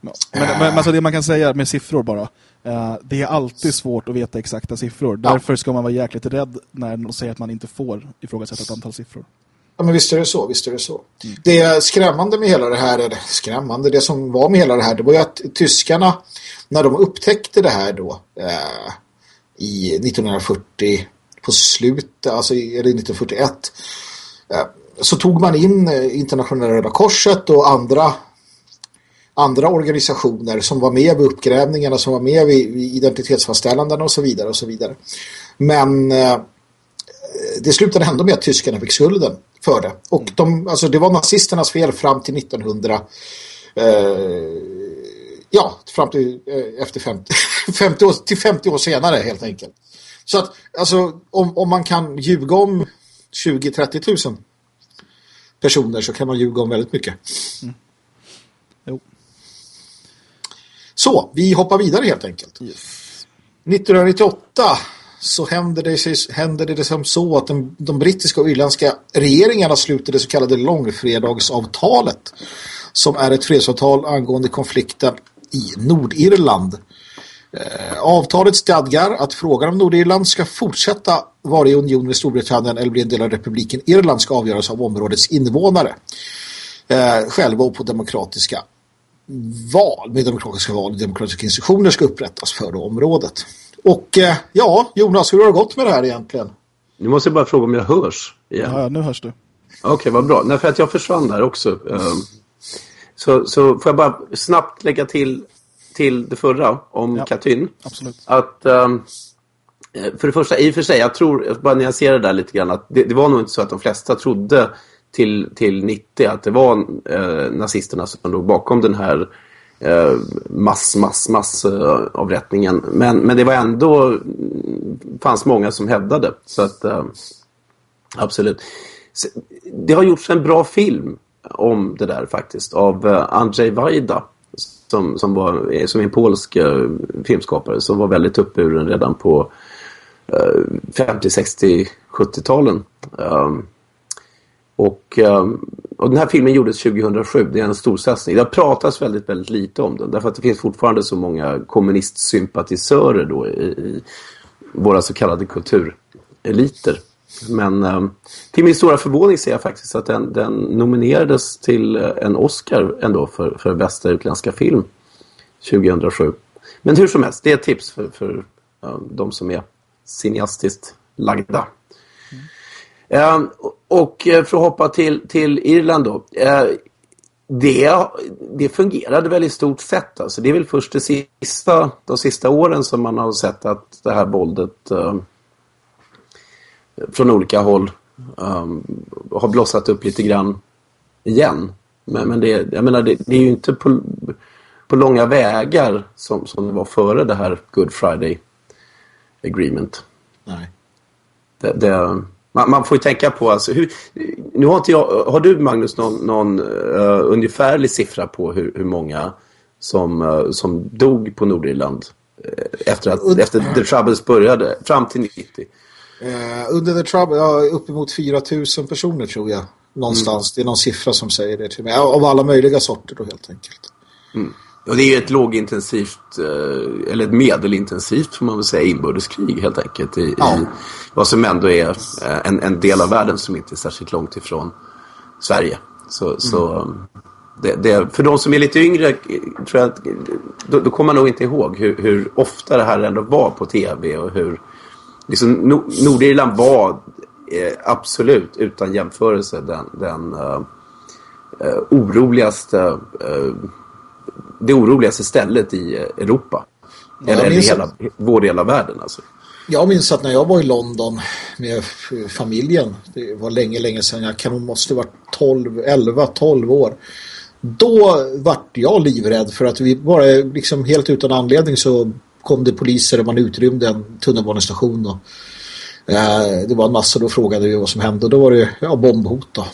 Men, men alltså det man kan säga med siffror bara Uh, det är alltid svårt att veta exakta siffror. Ja. Därför ska man vara jäkligt rädd när de säger att man inte får ifrågasätta ett antal siffror. Ja, men visst är det så, visst är det så. Mm. Det skrämmande med hela det här, eller skrämmande, det som var med hela det här, det var ju att tyskarna, när de upptäckte det här då, eh, i 1940, på slutet, alltså eller 1941, eh, så tog man in eh, Internationella Röda Korset och andra andra organisationer som var med vid uppgrävningarna, som var med vid, vid identitetsfastställanden och så vidare och så vidare. Men eh, det slutade ändå med att tyskarna fick skulden för det. Och de, alltså det var nazisternas fel fram till 1900 eh, ja, fram till eh, efter 50, 50 år, till 50 år senare helt enkelt. Så att alltså om, om man kan ljuga om 20-30 000 personer så kan man ljuga om väldigt mycket. Mm. Så, vi hoppar vidare helt enkelt. Yes. 1998 så hände det, hände det som så att de, de brittiska och irländska regeringarna slutade det så kallade långfredagsavtalet som är ett fredsavtal angående konflikten i Nordirland. Eh, avtalet stadgar att frågan om Nordirland ska fortsätta vara i union med Storbritannien eller bli en del av republiken Irland ska avgöras av områdets invånare eh, själva och på demokratiska val, med demokratiska val och demokratiska institutioner ska upprättas för det området. Och eh, ja, Jonas, hur har det gått med det här egentligen? Nu måste jag bara fråga om jag hörs igen. Ja, nu hörs du. Okej, okay, vad bra. Nej, för att jag försvann där också. Um, så, så får jag bara snabbt lägga till till det förra om ja, Katyn. Absolut. Att um, Eh, för det första, i och för sig, jag tror, jag bara nyansera det där lite grann, att det, det, var nog inte så att de flesta trodde till, till 90 att det var eh, nazisterna som låg bakom den här eh, mass, mass, mass eh, avrättningen. Men, men det var ändå, fanns många som hävdade. Så att, eh, absolut. Det har gjorts en bra film om det där faktiskt av eh, Andrzej Wajda som, som, var, eh, som är en polsk eh, filmskapare som var väldigt uppburen redan på 50, 60, 70-talen. Um, och, um, och den här filmen gjordes 2007, det är en stor satsning. Det har pratats väldigt, väldigt lite om den därför att det finns fortfarande så många kommunistsympatisörer då i, i våra så kallade kultureliter. Men um, till min stora förvåning ser jag faktiskt att den, den nominerades till en Oscar ändå för, för bästa utländska film 2007. Men hur som helst, det är ett tips för, för uh, de som är cineastiskt lagda. Mm. Uh, och för att hoppa till, till Irland då. det, det fungerade väl i stort sett. Alltså. Det är väl först det sista, de sista åren som man har sett att det här våldet från olika håll har blossat upp lite grann igen. Men, men det, jag menar, det, det, är ju inte på, på långa vägar som, som det var före det här Good Friday Agreement. Nej. Det, det, man, man, får ju tänka på, alltså, hur, nu har, inte jag, har du Magnus någon, någon uh, ungefärlig siffra på hur, hur många som, uh, som dog på Nordirland uh, efter att efter The Troubles började, fram till 90? Eh, under The Trouble, ja, uppemot 4000 personer tror jag. Någonstans, mm. det är någon siffra som säger det till mig. Av alla möjliga sorter då helt enkelt. Mm. Och det är ett lågintensivt, eh, eller ett medelintensivt får man väl säga, inbördeskrig helt enkelt. I, ja. i vad som ändå är eh, en, en, del av världen som inte är särskilt långt ifrån Sverige. Så, mm. så det, det, för de som är lite yngre tror jag att, då, då kommer man nog inte ihåg hur, hur ofta det här ändå var på tv och hur liksom, Nordirland var eh, absolut utan jämförelse den, den uh, oroligaste uh, det oroligaste stället i Europa. Eller i hela, att... vår del av världen alltså. Jag minns att när jag var i London med familjen, det var länge, länge sedan, jag kan måste varit 12, 11, 12 år. Då vart jag livrädd för att vi bara liksom helt utan anledning så kom det poliser och man utrymde en tunnelbanestation. Och, eh, det var en massa, då frågade vi vad som hände och då var det ja, bombhot. Då.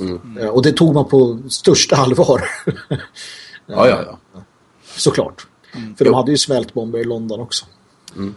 Mm. Eh, och det tog man på största allvar. ja, ja, ja. Såklart. Mm. För de hade ju smält bomber i London också. Mm.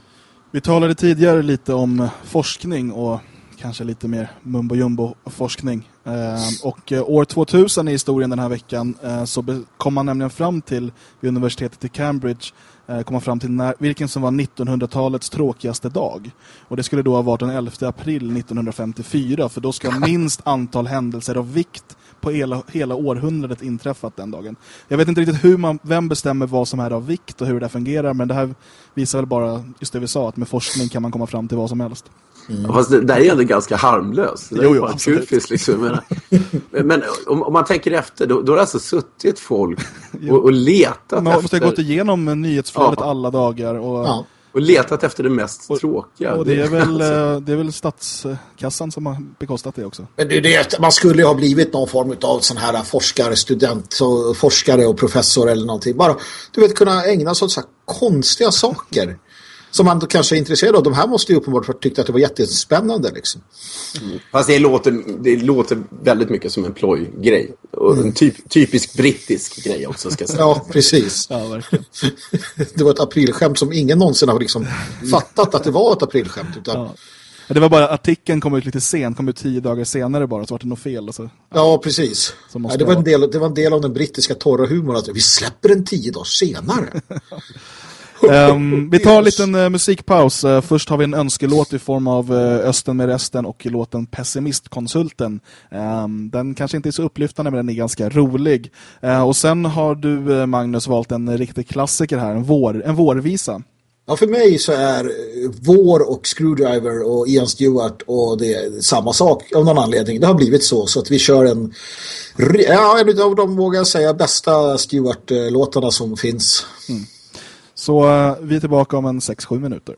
Vi talade tidigare lite om forskning och kanske lite mer mumbo-jumbo-forskning. Eh, och eh, år 2000 i historien den här veckan eh, så kom man nämligen fram till vid universitetet i Cambridge Eh, komma fram till när, vilken som var 1900-talets tråkigaste dag. Och det skulle då ha varit den 11 april 1954 för då ska minst antal händelser av vikt på hela, hela århundradet inträffat den dagen. Jag vet inte riktigt hur man, vem bestämmer vad som är av vikt och hur det fungerar men det här visar väl bara just det vi sa att med forskning kan man komma fram till vad som helst. Mm. Fast det där är ändå ganska harmlöst. Det jo, jo, kul liksom. Men, men om, om, man tänker efter, då, då har det alltså suttit folk och, och letat man efter... Man har gått igenom nyhetsflödet ja. alla dagar. Och... Ja. Och letat efter det mest och, tråkiga. Och det är, väl, alltså. det är väl statskassan som har bekostat det också. Men det, det, man skulle ju ha blivit någon form av sån här forskare, student, forskare och professor eller någonting. Bara, du vet, kunna ägna sig åt så här konstiga saker som man kanske är intresserad av. De här måste ju uppenbart ha tyckt att det var jättespännande. Liksom. Mm. Fast det låter, det låter väldigt mycket som en plojgrej. Och mm. en typ, typisk brittisk grej också ska jag säga. ja, precis. Ja, verkligen. det var ett aprilskämt som ingen någonsin har liksom fattat att det var ett aprilskämt. Utan... Ja. Det var bara artikeln kom ut lite sent, kom ut tio dagar senare bara, så var det något fel. Och så, ja. ja, precis. Ja, det, var en del, det var en del av den brittiska torra humorn att vi släpper den tio dagar senare. um, vi tar en liten uh, musikpaus. Uh, först har vi en önskelåt i form av uh, Östen med resten och låten Pessimistkonsulten. Um, den kanske inte är så upplyftande men den är ganska rolig. och sen har du Magnus valt en riktig klassiker här, en, vår, en vårvisa. Ja, för mig så är Vår och Screwdriver och Ian Stewart och det samma sak av någon anledning. Det har blivit så så att vi kör en ja, en av de vågar jag säga bästa Stewart-låtarna som finns. Mm. Så eh, vi är tillbaka om en 6-7 minuter.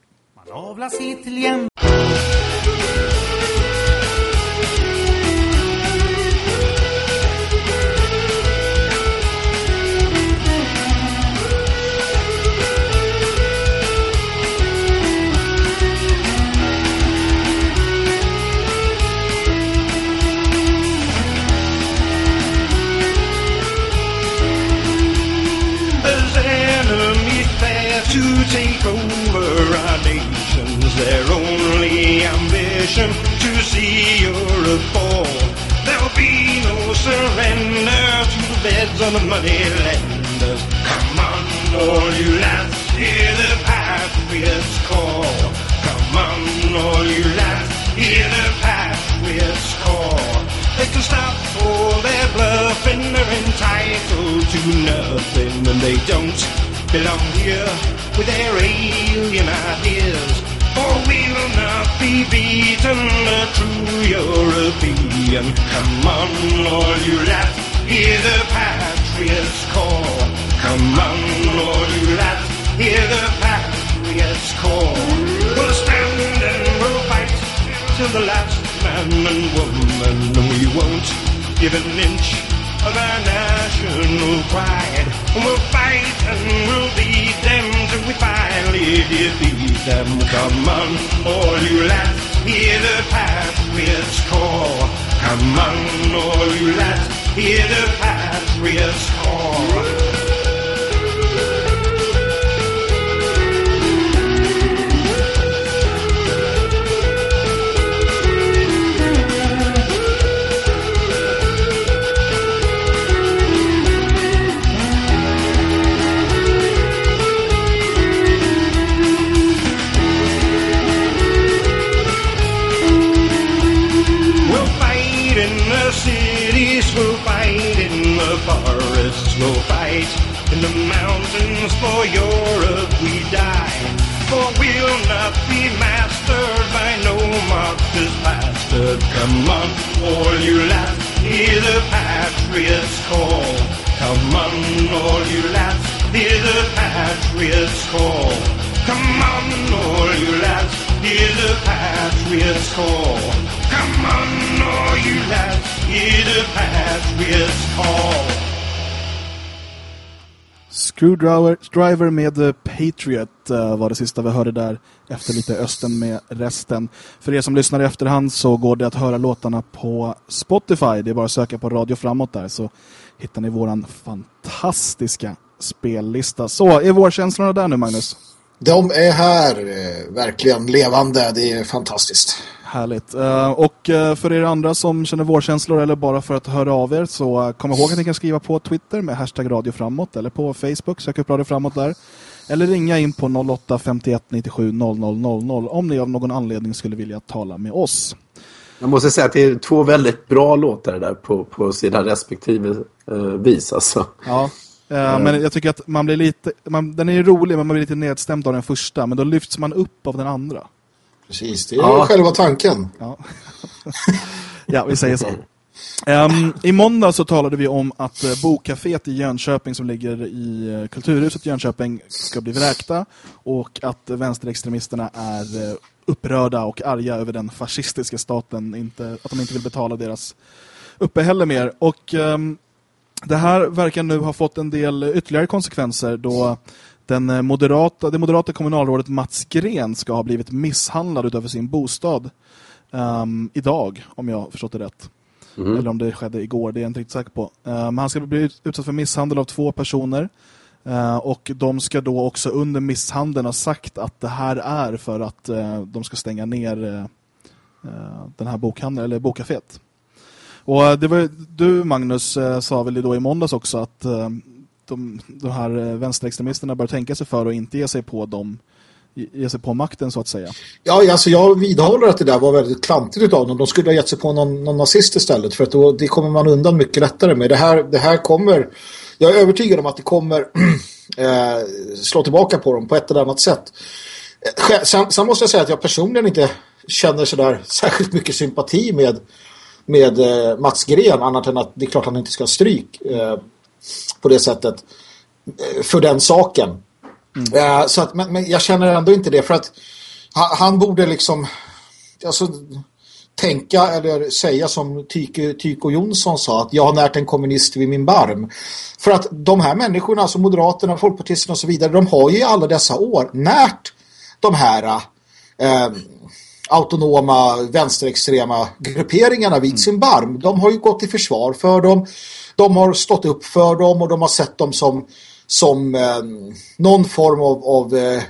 Driver med eh, Patriot uh, var det sista vi hörde där efter lite östen med resten. För er som lyssnar i efterhand så går det att höra låtarna på Spotify. Det är bara att söka på Radio Framåt där så hittar ni våran fantastiska spellista. Så, är vårkänslorna där nu Magnus? De är här, eh, verkligen levande. Det är fantastiskt. Härligt. Uh, och uh, för er andra som känner vårkänslor eller bara för att höra av er så uh, kom ihåg att ni kan skriva på Twitter med hashtag Radio Framåt eller på Facebook, sök upp Radio Framåt där. Eller ringa in på 08 51 97 00 00 om ni av någon anledning skulle vilja tala med oss. Jag måste säga att det är två väldigt bra låtar där på, på sina respektive vis. Alltså. Ja, men jag tycker att man blir lite, man, den är rolig men man blir lite nedstämd av den första. Men då lyfts man upp av den andra. Precis, det är ja. själva tanken. Ja. ja, vi säger så. Um, I måndag så talade vi om att uh, Bokcaféet i Jönköping som ligger i uh, Kulturhuset i Jönköping ska bli vräkta och att vänsterextremisterna är uh, upprörda och arga över den fascistiska staten, inte, att de inte vill betala deras uppehälle mer. Och um, det här verkar nu ha fått en del ytterligare konsekvenser då den eh, moderata, det moderata kommunalrådet Mats Gren ska ha blivit misshandlad utöver sin bostad um, idag, om jag förstått det rätt. Mm. Eller om det skedde igår, det är jag inte riktigt säker på. Um, han ska bli utsatt för misshandel av två personer. Uh, och de ska då också under misshandeln ha sagt att det här är för att uh, de ska stänga ner uh, den här bokhandeln, eller bokcaféet. Och det var du Magnus sa väl då i måndags också att de, de här eh, vänsterextremisterna bör tänka sig för och inte ge sig på dem ge sig på makten så att säga. Ja, alltså jag vidhåller att det där var väldigt klantigt av dem. De skulle ha gett sig på någon, någon nazist istället för att då, det kommer man undan mycket lättare med. Det här, det här kommer, jag är övertygad om att det kommer eh, slå tillbaka på dem på ett eller annat sätt. Eh, sen, sen, måste jag säga att jag personligen inte känner sådär särskilt mycket sympati med, med eh, Mats Gren annat än att det är klart att han inte ska ha stryk. Eh, Eh, på det sättet eh, för den saken. Mm. Uh, så att, men, men, jag känner ändå inte det för att han, han borde liksom alltså tänka eller säga som Tyke, Tyko Jonsson sa att jag har närt en kommunist vid min barm. För att de här människorna, alltså Moderaterna, Folkpartisterna och så vidare, de har ju i alla dessa år närt de här eh, autonoma vänsterextrema grupperingarna vid mm. sin barm. De har ju gått i försvar för dem. De har stått upp för dem och de har sett dem som, som eh, någon form av, av eh,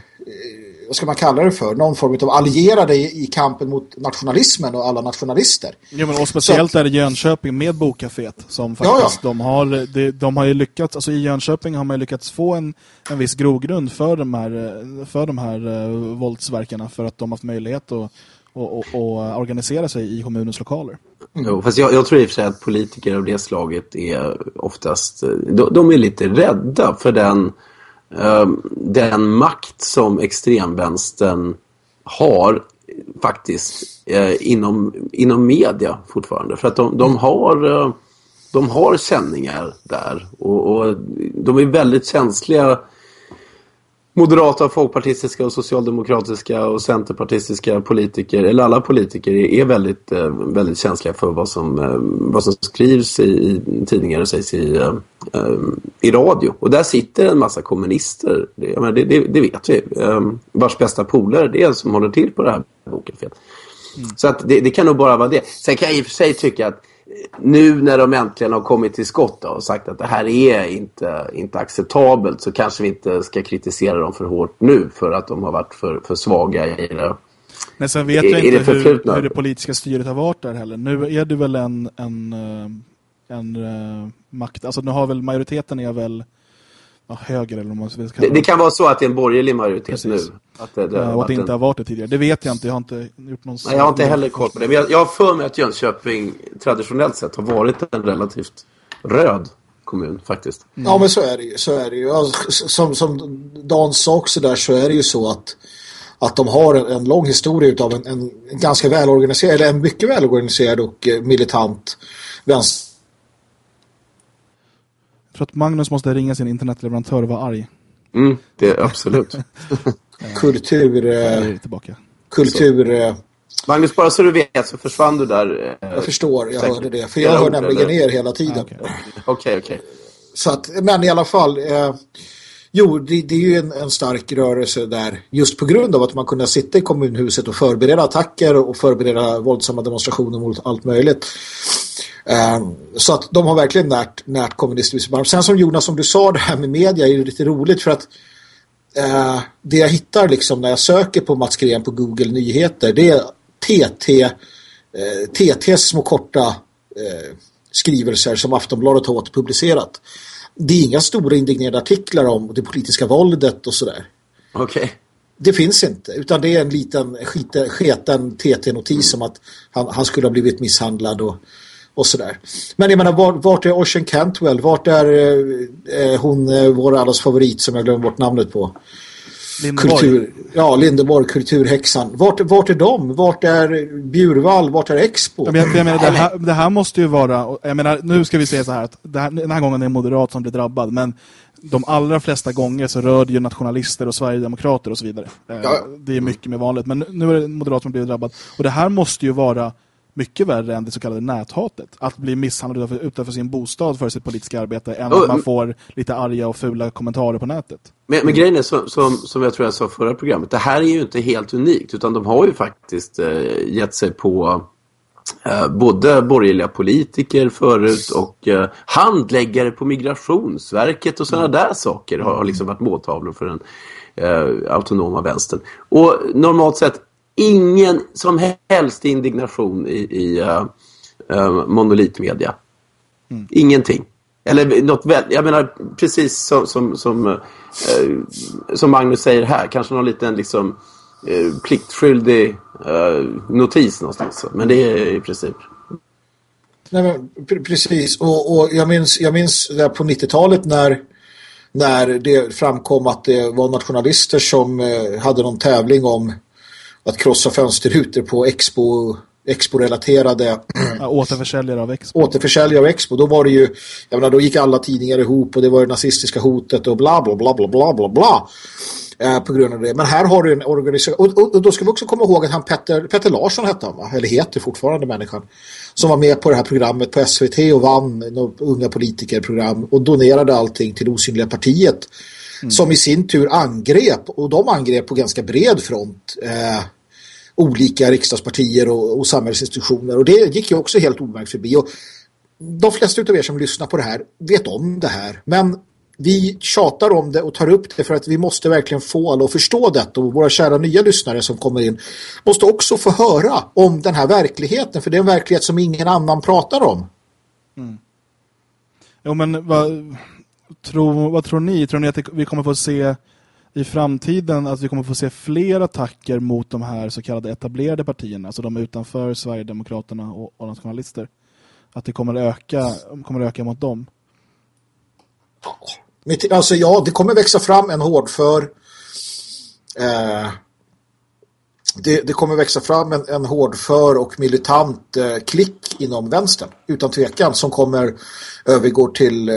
vad ska man kalla det för? Någon form av allierade i, i kampen mot nationalismen och alla nationalister. Ja, men och speciellt Så, är det Jönköping med Bokcaféet som faktiskt ja, ja. de har de, de har ju lyckats, alltså i Jönköping har man ju lyckats få en, en viss grogrund för de här, för de här uh, våldsverkarna för att de har haft möjlighet att och, och, och, organisera sig i kommunens lokaler. Jo, fast jag, jag, tror i och för sig att politiker av det slaget är oftast, eh, de, de är lite rädda för den Ehm, den makt som extremvänstern har faktiskt eh, inom, inom media fortfarande. För att de, de har eh, de har sändningar där och, och, de är väldigt känsliga moderata, folkpartistiska och socialdemokratiska och centerpartistiska politiker, eller alla politiker är väldigt, eh, väldigt känsliga för vad som, eh, vad som skrivs i, i tidningar och sägs i, eh, i radio. Och där sitter en massa kommunister, det, det, det, det vet vi. Vars bästa polare det är som håller till på det här boken. Mm. Så att det, det kan nog bara vara det. Sen kan jag i och för sig tycka att nu när de äntligen har kommit till skott och sagt att det här är inte, inte acceptabelt så kanske vi inte ska kritisera dem för hårt nu för att de har varit för, för svaga i det Men sen vet jag inte hur, hur, det politiska styret har varit där heller. Nu är det väl en, en, eh, en, en eh, makt, alltså nu har väl majoriteten är väl ja, höger eller man det, det kan vara så att det är en borgerlig majoritet Precis. nu. Att det, det, ja, och att det inte har varit det tidigare. Det vet jag inte. Jag har inte gjort någon... Nej, jag har inte heller koll på det. Men jag, jag har för mig att Jönköping traditionellt sett har varit en relativt röd kommun faktiskt. Mm. Ja, men så är det ju. Så är det ju. Alltså, som, som Dan sa också där så är det ju så att att de har en, en lång historia av en, en, ganska välorganiserad, eller en mycket välorganiserad och eh, militant vänster tror att Magnus måste ringa sin internetleverantör och vara arg. Mm, det är absolut. kultur... Eh, tillbaka. Kultur... Eh, Magnus, bara så du vet så försvann du där. Eh, jag förstår, jag hörde det. För jag hör nämligen ner hela tiden. Okej, ah, okej. Okay. Okay, okay. men i alla fall... Eh, jo, det, det, är ju en, en, stark rörelse där. Just på grund av att man kunde sitta i kommunhuset och förbereda attacker och förbereda våldsamma demonstrationer mot allt möjligt. Ehm, så att de har verkligen närt, närt kommunistiskt Sen som Jonas, som du sa, det här med media är ju lite roligt för att uh, det jag hittar liksom när jag söker på Mats Gren på Google Nyheter det är TT eh, TTs små korta uh, skrivelser som Aftonbladet har återpublicerat. Det är inga stora indignerade artiklar om det politiska våldet och sådär. Okej. Okay. Det finns inte, utan det är en liten skiten, sketen TT-notis om att han, han skulle ha blivit misshandlad och och sådär. Men jag menar, vart, vart är Ocean Cantwell? Vart är eh, hon, eh, vår allas favorit som jag glömmer bort namnet på? Lindeborg. Kultur, ja, Lindeborg, kulturhäxan. Vart, vart är de? Vart är Bjurvall? Vart är Expo? Jag menar, jag menar, det, här, det här måste ju vara, jag menar, nu ska vi säga så här att här, den här gången är det moderat som blir drabbad, men de allra flesta gånger så rör det ju nationalister och Sverigedemokrater och så vidare. Eh, ja. Det är mycket mer vanligt, men nu är det moderat som blir drabbad. Och det här måste ju vara mycket värre än det så kallade näthatet. Att bli misshandlad utanför, utanför sin bostad för sitt politiska arbete än att man får lite arga och fula kommentarer på nätet. Men, men grejen är som, som, som jag tror jag sa förra programmet, det här är ju inte helt unikt utan de har ju faktiskt eh, gett sig på eh, både borgerliga politiker förut och eh, handläggare på Migrationsverket och sådana mm. där saker har, har liksom varit måltavlor för den eh, autonoma vänstern. Och normalt sett ingen som helst indignation i, i uh, uh, monolitmedia. Mm. Ingenting. Eller något väl, jag menar precis som, som, som, uh, som Magnus säger här, kanske någon liten liksom uh, pliktskyldig notis någonstans. Men det är i princip. Nej, men, precis, och, och jag minns, jag minns där på 90-talet när när det framkom att det var nationalister som hade någon tävling om att krossa fönsterrutor på Expo Expo-relaterade ja, återförsäljare av Expo. Återförsäljare av Expo. Då var det ju, jag menar, då gick alla tidningar ihop och det var det nazistiska hotet och bla bla bla bla bla bla bla. Eh, på grund av det. Men här har du en organisation. Och, och, och, då ska vi också komma ihåg att han Petter, Petter Larsson hette han va? Eller heter fortfarande människan. Som var med på det här programmet på SVT och vann unga politikerprogram. Och donerade allting till Osynliga partiet. Mm. Som i sin tur angrep. Och de angrep på ganska bred front. Eh, olika riksdagspartier och, och samhällsinstitutioner. Och det gick ju också helt omärkt förbi. Och de flesta av er som lyssnar på det här vet om det här. Men vi tjatar om det och tar upp det för att vi måste verkligen få alla att förstå detta och våra kära nya lyssnare som kommer in måste också få höra om den här verkligheten för det är en verklighet som ingen annan pratar om. Mm. Jo men vad, Tror, vad tror ni? Tror ni att vi kommer få se i framtiden att vi kommer få se fler attacker mot de här så kallade etablerade partierna, alltså de utanför Sverigedemokraterna och, och nationalister? Att det kommer öka, kommer öka mot dem? Alltså ja, det kommer växa fram en hårdför eh, det, det, kommer växa fram en, en hårdför och militant eh, klick inom vänstern, utan tvekan, som kommer övergå till eh,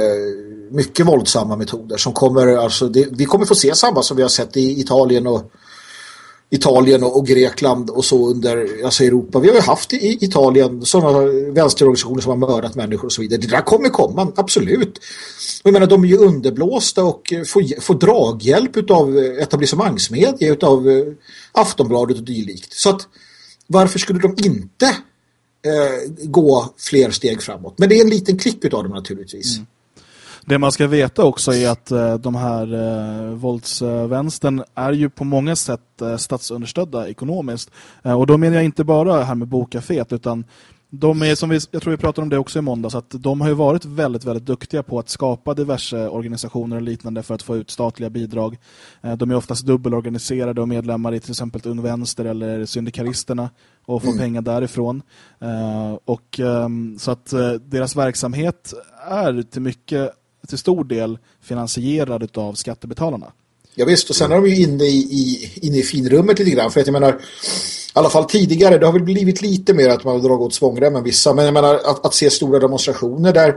mycket våldsamma metoder. Som kommer, alltså, det, vi kommer få se samma som vi har sett i Italien och Italien och, Grekland och så under alltså Europa. Vi har ju haft i Italien sådana vänsterorganisationer som har mördat människor och så vidare. Det där kommer komma, absolut. Jag menar, de är ju underblåsta och eh, får, får draghjälp av eh, etablissemangsmedia, av eh, Aftonbladet och dylikt. Så att varför skulle de inte eh, gå fler steg framåt? Men det är en liten klick av dem naturligtvis. Mm. Det man ska veta också är att eh, de här eh, våldsvänstern är ju på många sätt eh, statsunderstödda ekonomiskt. Eh, och då menar jag inte bara här med bokafet utan de är som vi, jag tror vi pratade om det också i måndag så att de har ju varit väldigt, väldigt duktiga på att skapa diverse organisationer och liknande för att få ut statliga bidrag. Eh, de är oftast dubbelorganiserade och medlemmar i till exempel Ung Vänster eller Syndikalisterna och får mm. pengar därifrån. Och ehm, så att deras verksamhet är till mycket till stor del finansierad av skattebetalarna. Ja visst, och sen är de ju inne i, i, inne i finrummet lite grann. För att jag menar, i alla fall tidigare, det har väl blivit lite mer att man har dragit åt svångremmen vissa. Men jag menar, att, att se stora demonstrationer där,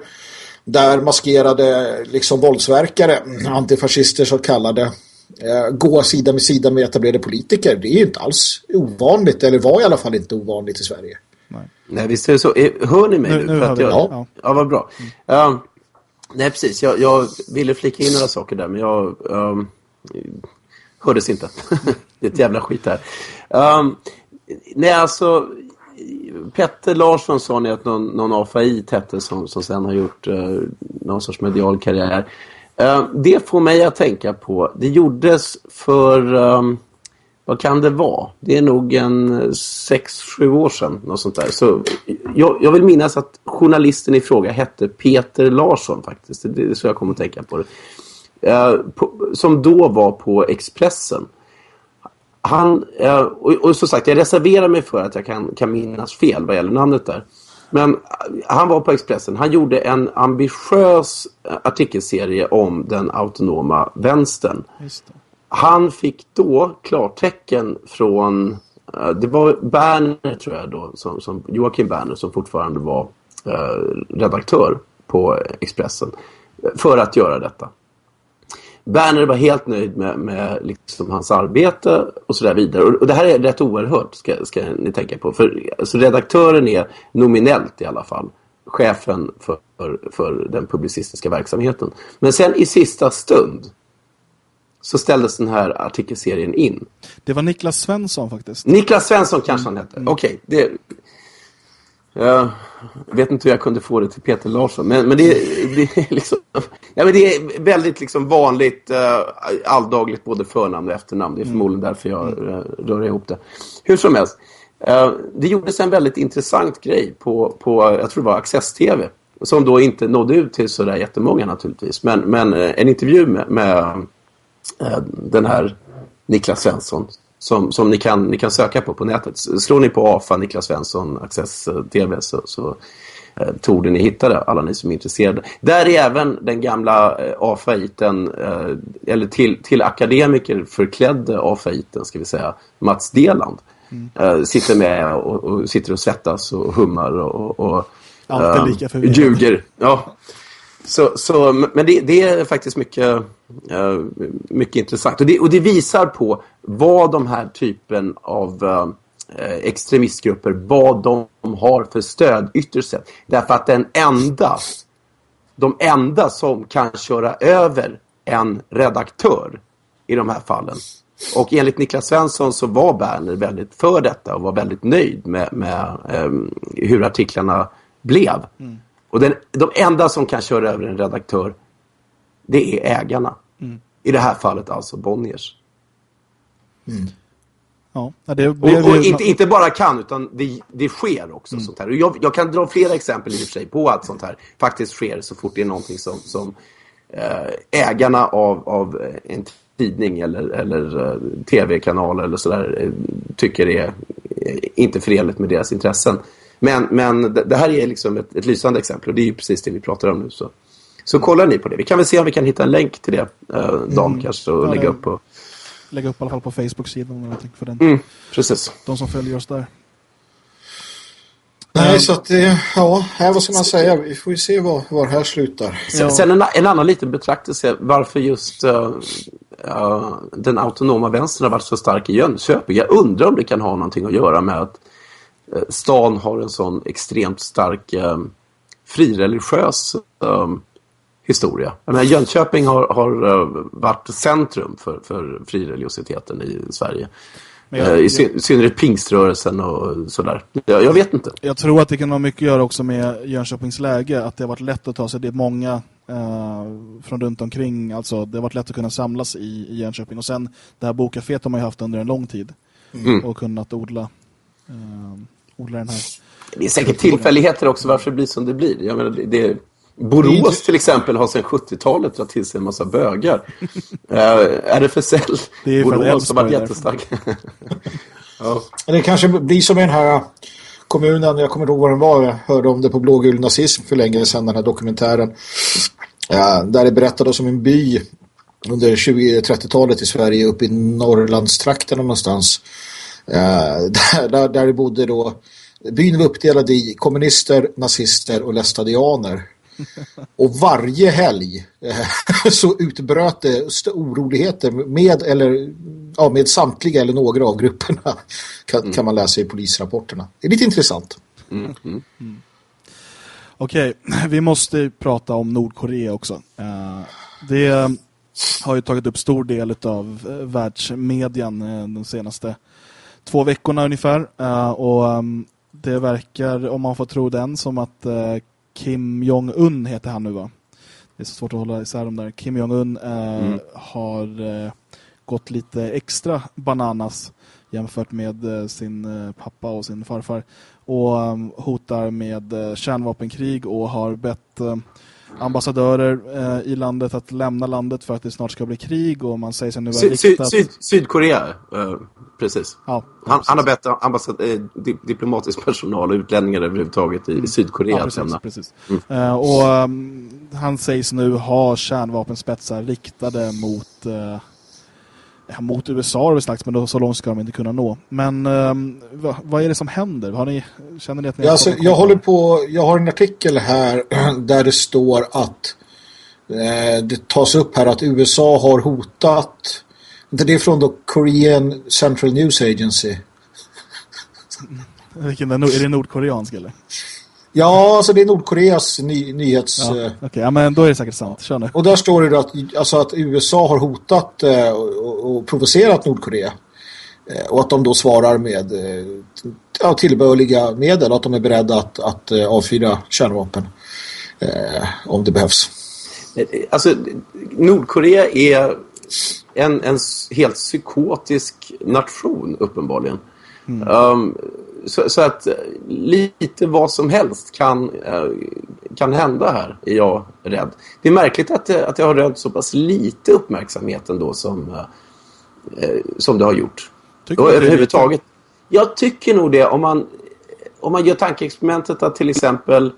där maskerade liksom våldsverkare, antifascister så kallade, eh, gå sida med sida med etablerade politiker. Det är ju inte alls ovanligt, eller var i alla fall inte ovanligt i Sverige. Nej, Nej visst är det så. Eh, hör ni mig nu? nu, nu jag, ja. ja, vad bra. Mm. Uh, Nej, precis. Jag, jag, ville flika in några saker där, men jag um, hördes inte. det är ett jävla skit här. Um, nej, alltså... Petter Larsson sa ni att någon, någon AFI hette som, som sen har gjort uh, någon sorts medial karriär. Uh, det får mig att tänka på, det gjordes för... Um, vad kan det vara? Det är nog en eh, sex sju år sedan. Något sånt där. Så jag, jag, vill minnas att journalisten i fråga hette Peter Larsson faktiskt. Det är så jag kommer att tänka på det. Eh, på, som då var på Expressen. Han, eh, och, och som sagt, jag reserverar mig för att jag kan, kan minnas fel vad gäller namnet där. Men eh, han var på Expressen. Han gjorde en ambitiös eh, artikelserie om den autonoma vänstern. Han fick då klartecken från eh, det var Berner tror jag då, som, som Joakim Berner som fortfarande var eh, redaktör på Expressen för att göra detta. Berner var helt nöjd med, med liksom hans arbete och så där vidare. Och, och, det här är rätt oerhört ska, ska ni tänka på. För alltså, redaktören är nominellt i alla fall chefen för, för, för den publicistiska verksamheten. Men sen i sista stund så ställdes den här artikelserien in. Det var Niklas Svensson faktiskt. Niklas Svensson kanske han hette. Mm. Okej, okay, det... Jag vet inte hur jag kunde få det till Peter Larsson. Men, men det, det, är liksom... Ja, men det är väldigt liksom vanligt uh, alldagligt både förnamn och efternamn. Det är mm. förmodligen därför jag uh, rör ihop det. Hur som helst. Uh, det gjordes en väldigt intressant grej på, på jag tror det var Access TV. Som då inte nådde ut till sådär jättemånga naturligtvis. Men, men en intervju med, med Eh, den här Niklas Svensson som, som ni, kan, ni kan söka på på nätet. Slår ni på AFA Niklas Svensson Access eh, TV så, så eh, torde ni hitta det, alla ni som är intresserade. Där är även den gamla eh, AFA-iten, eh, eller till, till akademiker förklädde AFA-iten ska vi säga, Mats Deland. Mm. Eh, sitter med och, och, sitter och svettas och hummar och, och Allt är lika ljuger. Ja. Så, så, men det, det är faktiskt mycket, eh, mycket intressant. Och det, och det, visar på vad de här typen av eh, eh, extremistgrupper, vad de har för stöd ytterst sett. Därför att den enda, de enda som kan köra över en redaktör i de här fallen. Och enligt Niklas Svensson så var Berner väldigt för detta och var väldigt nöjd med, med um, hur artiklarna blev. Mm. Och den, de enda som kan köra över en redaktör det är ägarna. Mm. I det här fallet alltså Bonniers. Mm. Ja, det, och, och inte, inte, bara kan utan det, det sker också mm. sånt här. Och jag, jag, kan dra flera exempel i och för sig på att sånt här faktiskt sker så fort det är någonting som, som äh, ägarna av, av en tidning eller, eller uh, tv-kanal eller sådär tycker är inte förenligt med deras intressen. Men, men det här är liksom ett, ett lysande exempel och det är ju precis det vi pratar om nu. Så, så kollar ni på det. Vi kan väl se om vi kan hitta en länk till det, uh, Dan mm. kanske, och ja, lägga upp på... Lägga upp i alla fall på Facebook-sidan för den. Mm, precis. De som följer oss där. Nej, så att ja, här vad ska man säga? Vi får ju se var, var det här slutar. Sen, sen en, en, annan liten betraktelse, varför just uh, uh, den autonoma vänstern har varit så stark i Jönköping. Jag undrar om det kan ha någonting att göra med att uh, stan har en sån extremt stark um, frireligiös um, historia. Jag menar, Jönköping har, har uh, varit centrum för, för frireligiositeten i Sverige. Jag, I synnerhet pingströrelsen och sådär. Jag, jag, vet inte. Jag tror att det kan ha mycket att göra också med Jönköpings läge. Att det har varit lätt att ta sig dit. Många eh, från runt omkring. Alltså, det har varit lätt att kunna samlas i, i Jönköping. Och sen det här bokcaféet har man ju haft under en lång tid. Mm. Och kunnat odla, eh, odla den här. Det är säkert tillfälligheter också varför det blir som det blir. Jag menar, det, det Borås till exempel har sedan 70-talet dragit till sig en massa bögar. uh, är det för sälj? Det är Borås som varit jättestark. ja. Det kanske blir som i den här kommunen, jag kommer ihåg vad den var, jag hörde om det på blågul nazism för länge sedan, den här dokumentären. Uh, där det berättades om en by under 20-30-talet i Sverige uppe i Norrlandstrakterna någonstans. Uh, där, där, det bodde då Byn var uppdelad i kommunister, nazister och lästadianer. Och varje helg eh, så utbröt det oroligheter med, eller, ja, med samtliga eller några av grupperna kan, mm. kan man läsa i polisrapporterna. Det är lite intressant. Mm. Mm. mm. Okej, okay, vi måste prata om Nordkorea också. Uh, det har ju tagit upp stor del av världsmedian de senaste två veckorna ungefär. och um, det verkar, om man får tro den, som att Kim Jong-Un heter han nu va? Det är så svårt att hålla isär dem där. Kim Jong-Un eh, mm. har eh, gått lite extra bananas jämfört med eh, sin eh, pappa och sin farfar och um, hotar med eh, kärnvapenkrig och har bett eh, ambassadörer eh, i landet att lämna landet för att det snart ska bli krig och man säger sig nu Syd, riktat... Syd, Sydkorea, eh, precis. Ja, han, precis. han, har bett ambassad, eh, diplomatisk personal och utlänningar överhuvudtaget i mm. Sydkorea ja, precis, precis. Mm. Eh, och um, han sägs nu ha kärnvapenspetsar riktade mot eh, mot USA har vi sagt, men då, så långt ska de inte kunna nå. Men um, vad, vad, är det som händer? Har ni, känner ni att ni ja, alltså, jag håller på, jag har en artikel här där det står att eh, det tas upp här att USA har hotat det är från då Korean Central News Agency. Vilken är, det nordkoreansk eller? Ja, alltså det är Nordkoreas ny, nyhets... Ja, Okej, okay. ja, men då är det säkert sant. Kör nu. Och där står det att, alltså att USA har hotat eh, och, och, provocerat Nordkorea. Eh, och att de då svarar med eh, ja, tillbörliga medel. Att de är beredda att, att eh, avfyra kärnvapen eh, om det behövs. Alltså, Nordkorea är en, en helt psykotisk nation uppenbarligen. Mm. Um, så, så, att lite vad som helst kan, uh, kan hända här, är jag rädd. Det är märkligt att det, att det har rönt så pass lite uppmärksamhet ändå som, som det har gjort. Tycker Och överhuvudtaget. Jag tycker nog det. Om man, om man gör tankeexperimentet att till exempel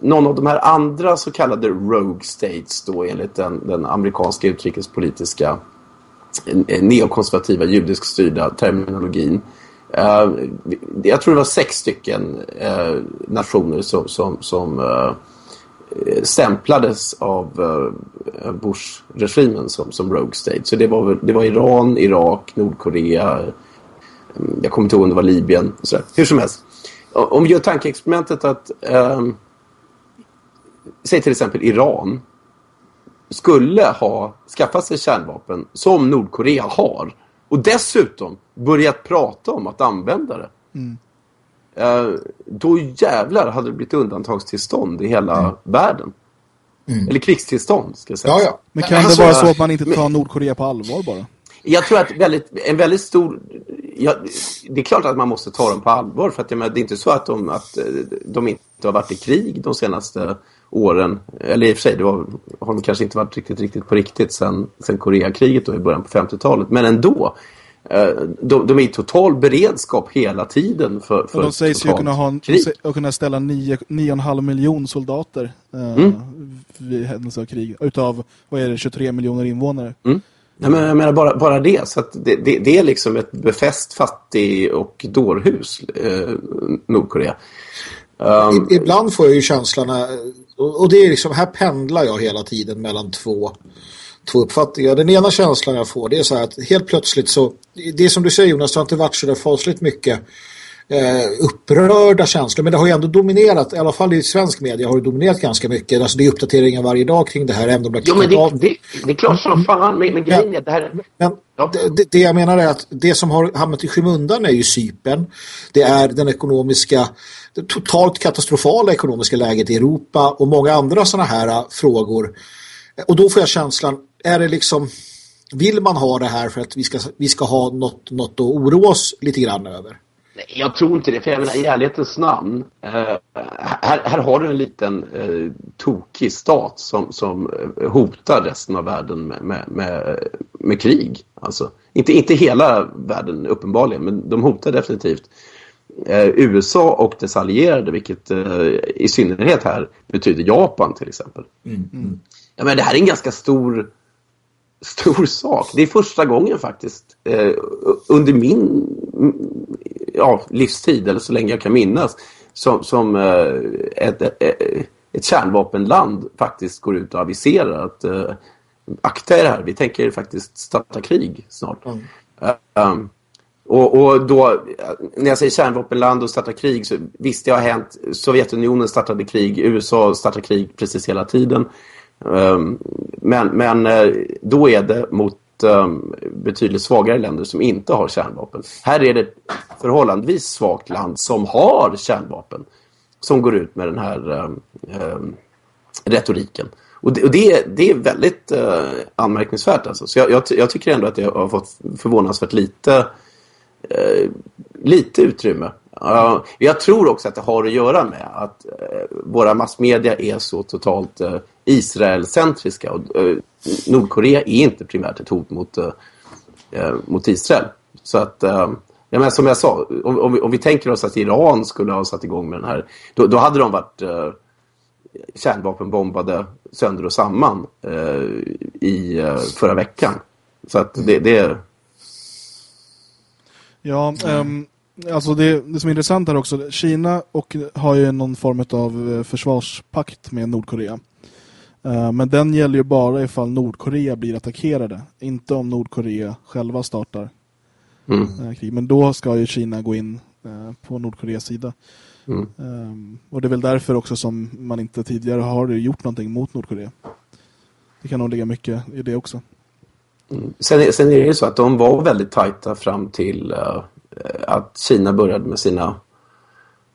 någon av de här andra så kallade rogue states då enligt den, den amerikanska utrikespolitiska Eh, neokonservativa judisk styrda terminologin. Uh, jag tror det var sex stycken uh, nationer som, som, som uh, stämplades av uh, Bush-regimen som, som Rogue State. Så det var, det var Iran, Irak, Nordkorea, mm, jag kommer inte ihåg om det var Libyen. Så där. Hur som helst. Om vi gör tankeexperimentet att um, säg till exempel Iran skulle ha skaffat sig kärnvapen som Nordkorea har och dessutom börjat prata om att använda det. Mm. Eh, då jävlar hade det blivit undantagstillstånd i hela mm. världen. Mm. Eller krigstillstånd, ska jag säga. Ja, ja. Men kan alltså, det vara så att man inte tar Nordkorea på allvar bara? Jag tror att väldigt, en väldigt stor... Ja, det är klart att man måste ta dem på allvar. För att, menar, det är inte så att de, att eh, de inte har varit i krig de senaste åren. Eller i och för sig, det var, har de kanske inte varit riktigt, riktigt på riktigt sen, sen Koreakriget då i början på 50-talet. Men ändå. Eh, de, de är i total beredskap hela tiden för, för och de sägs ju kunna, ha, och kunna ställa 9,5 miljoner soldater eh, mm. vid händelse av krig. Utav, vad är det, 23 miljoner invånare. Mm. Nej, men jag menar bara, bara det. Så det, det, det, är liksom ett befäst fattig och dårhus, eh, Nordkorea. Um, Ibland får jag ju känslan, och det är liksom, här pendlar jag hela tiden mellan två, två uppfattningar. Den ena känslan jag får det är så här att helt plötsligt så, det är som du säger Jonas, det har inte varit så där fasligt mycket eh, upprörda känslor. Men det har ju ändå dominerat, i alla fall i svensk media har det dominerat ganska mycket. Alltså det är uppdateringar varje dag kring det här. Ändå jo, men det, det, det, är klart som fan. Men, men grejen är det här... Men, ja. det, det, jag menar är att det som har hamnat i skymundan är ju sypen. Det är den ekonomiska, det totalt katastrofala ekonomiska läget i Europa och många andra sådana här äh, frågor. Och då får jag känslan, är det liksom vill man ha det här för att vi ska, vi ska ha något, något att oroa oss lite grann över? Jag tror inte det, för jag menar i ärlighetens namn. Eh, här, här har du en liten eh, tokig stat som, som hotar resten av världen med, med, med, med, krig. Alltså, inte, inte hela världen uppenbarligen, men de hotar definitivt eh, USA och dess allierade, vilket eh, i synnerhet här betyder Japan till exempel. Mm. Mm. Ja, men det här är en ganska stor stor sak. Det är första gången faktiskt eh, under min ja, livstid eller så länge jag kan minnas som, som eh, ett, ett, ett kärnvapenland faktiskt går ut och aviserar att eh, akta er här, vi tänker faktiskt starta krig snart. Mm. Um, och, och, då, när jag säger kärnvapenland och starta krig så visst det har hänt. Sovjetunionen startade krig, USA startade krig precis hela tiden. Ehm, men, men eh, då är det mot ehm, betydligt svagare länder som inte har kärnvapen. Här är det ett förhållandevis svagt land som har kärnvapen som går ut med den här ehm, retoriken. Och det, och det, det är väldigt eh, anmärkningsvärt. Alltså. Så jag, jag, jag, tycker ändå att det har fått förvånansvärt lite, eh, lite utrymme. Jag tror också att det har att göra med att våra massmedia är så totalt Israelcentriska. Och, eh, Nordkorea är inte primärt ett hot mot, eh, eh, mot Israel. Så att, ja, men som jag sa, om, om, vi, om, vi, tänker oss att Iran skulle ha satt igång med den här, då, då hade de varit kärnvapenbombade sönder och samman i förra veckan. Så att det, det Ja, um, Alltså det, det som är intressant här också, Kina och har ju någon form av försvarspakt med Nordkorea. Uh, men den gäller ju bara ifall Nordkorea blir attackerade. Inte om Nordkorea själva startar mm. uh, krig. Men då ska ju Kina gå in uh, på Nordkoreas sida. Mm. Um, och det är väl därför också som man inte tidigare har gjort någonting mot Nordkorea. Det kan nog ligga mycket i det också. Mm. Sen, sen, är det ju så att de var väldigt tajta fram till Eh, att Kina började med sina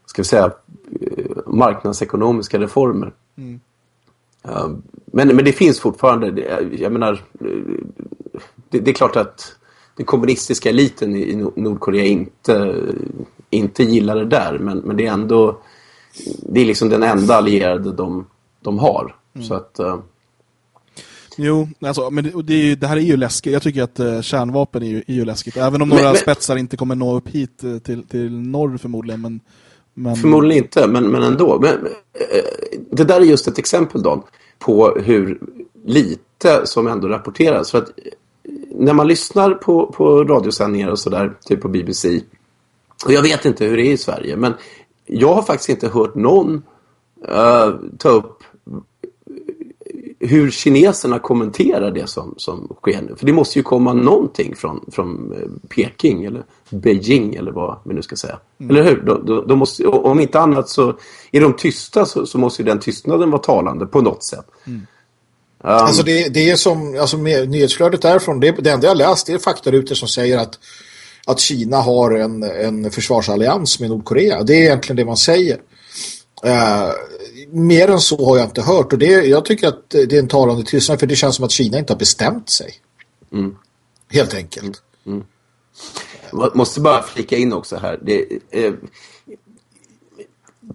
ska vi säga eh, marknadsekonomiska reformer. Mm. Eh, men, men det finns fortfarande, jag menar, det, det, är klart att den kommunistiska eliten i Nordkorea inte, inte gillar det där. Men, men det är ändå, det är liksom den enda allierade de, de har. Mm. Så att Jo, alltså, men det, det, det, här är ju läskigt. Jag tycker att uh, kärnvapen är ju, är ju läskigt. Även om några men, spetsar inte kommer nå upp hit till, till norr förmodligen. Men, men... Förmodligen inte, men, men ändå. Men, eh, det där är just ett exempel då på hur lite som ändå rapporteras. För att eh, när man lyssnar på, på radiosändningar och sådär, typ på BBC. Och jag vet inte hur det är i Sverige, men jag har faktiskt inte hört någon eh, ta upp hur kineserna kommenterar det som, som sker nu. För det måste ju komma någonting från, från eh, Peking eller Beijing eller vad vi nu ska säga. Mm. Eller hur? De, de, de, måste, om inte annat så är de tysta så, så måste ju den tystnaden vara talande på något sätt. Mm. Um, alltså det, det är som alltså nyhetsflödet därifrån, det, det enda jag läst det är faktarutor som säger att, att Kina har en, en försvarsallians med Nordkorea. Det är egentligen det man säger. Uh, mer än så har jag inte hört och det, jag tycker att det är en talande tystnad för det känns som att Kina inte har bestämt sig. Mm. Helt enkelt. Mm. mm. Måste bara flika in också här. Det, eh,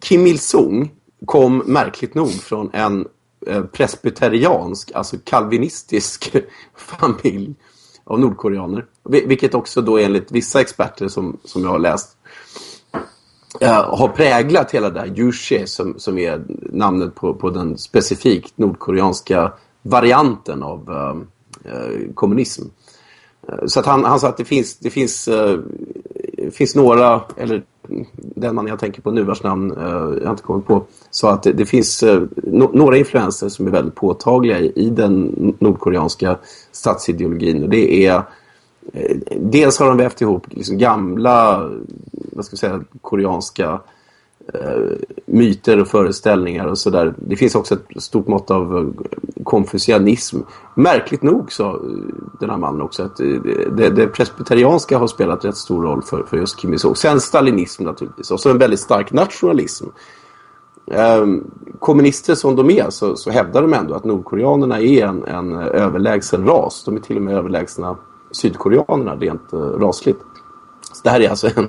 Kim Il-Sung kom märkligt nog från en eh, presbyteriansk, alltså kalvinistisk familj av nordkoreaner. Vilket också då enligt vissa experter som, som jag har läst uh, har präglat hela det här Yushi som, som är namnet på, på den specifikt nordkoreanska varianten av uh, uh, kommunism. Så att han, han sa att det finns, det finns, finns några, eller den man jag tänker på nu vars namn jag inte kommit på, sa att det, det finns no, några influenser som är väldigt påtagliga i, i den nordkoreanska statsideologin. Och det är Eh, Eh, dels har de vävt ihop liksom gamla vad ska jag säga, koreanska eh, myter och föreställningar och sådär. Det finns också ett stort mått av eh, konfucianism. Märkligt nog sa eh, den här mannen också att det, det presbyterianska har spelat rätt stor roll för, för just Kim Il-sung. Sen stalinism naturligtvis. Och så en väldigt stark nationalism. Eh, kommunister som de är så, så hävdar de ändå att nordkoreanerna är en, en överlägsen ras. De är till och med överlägsna sydkoreanerna rent uh, rasligt. Så det här är alltså en,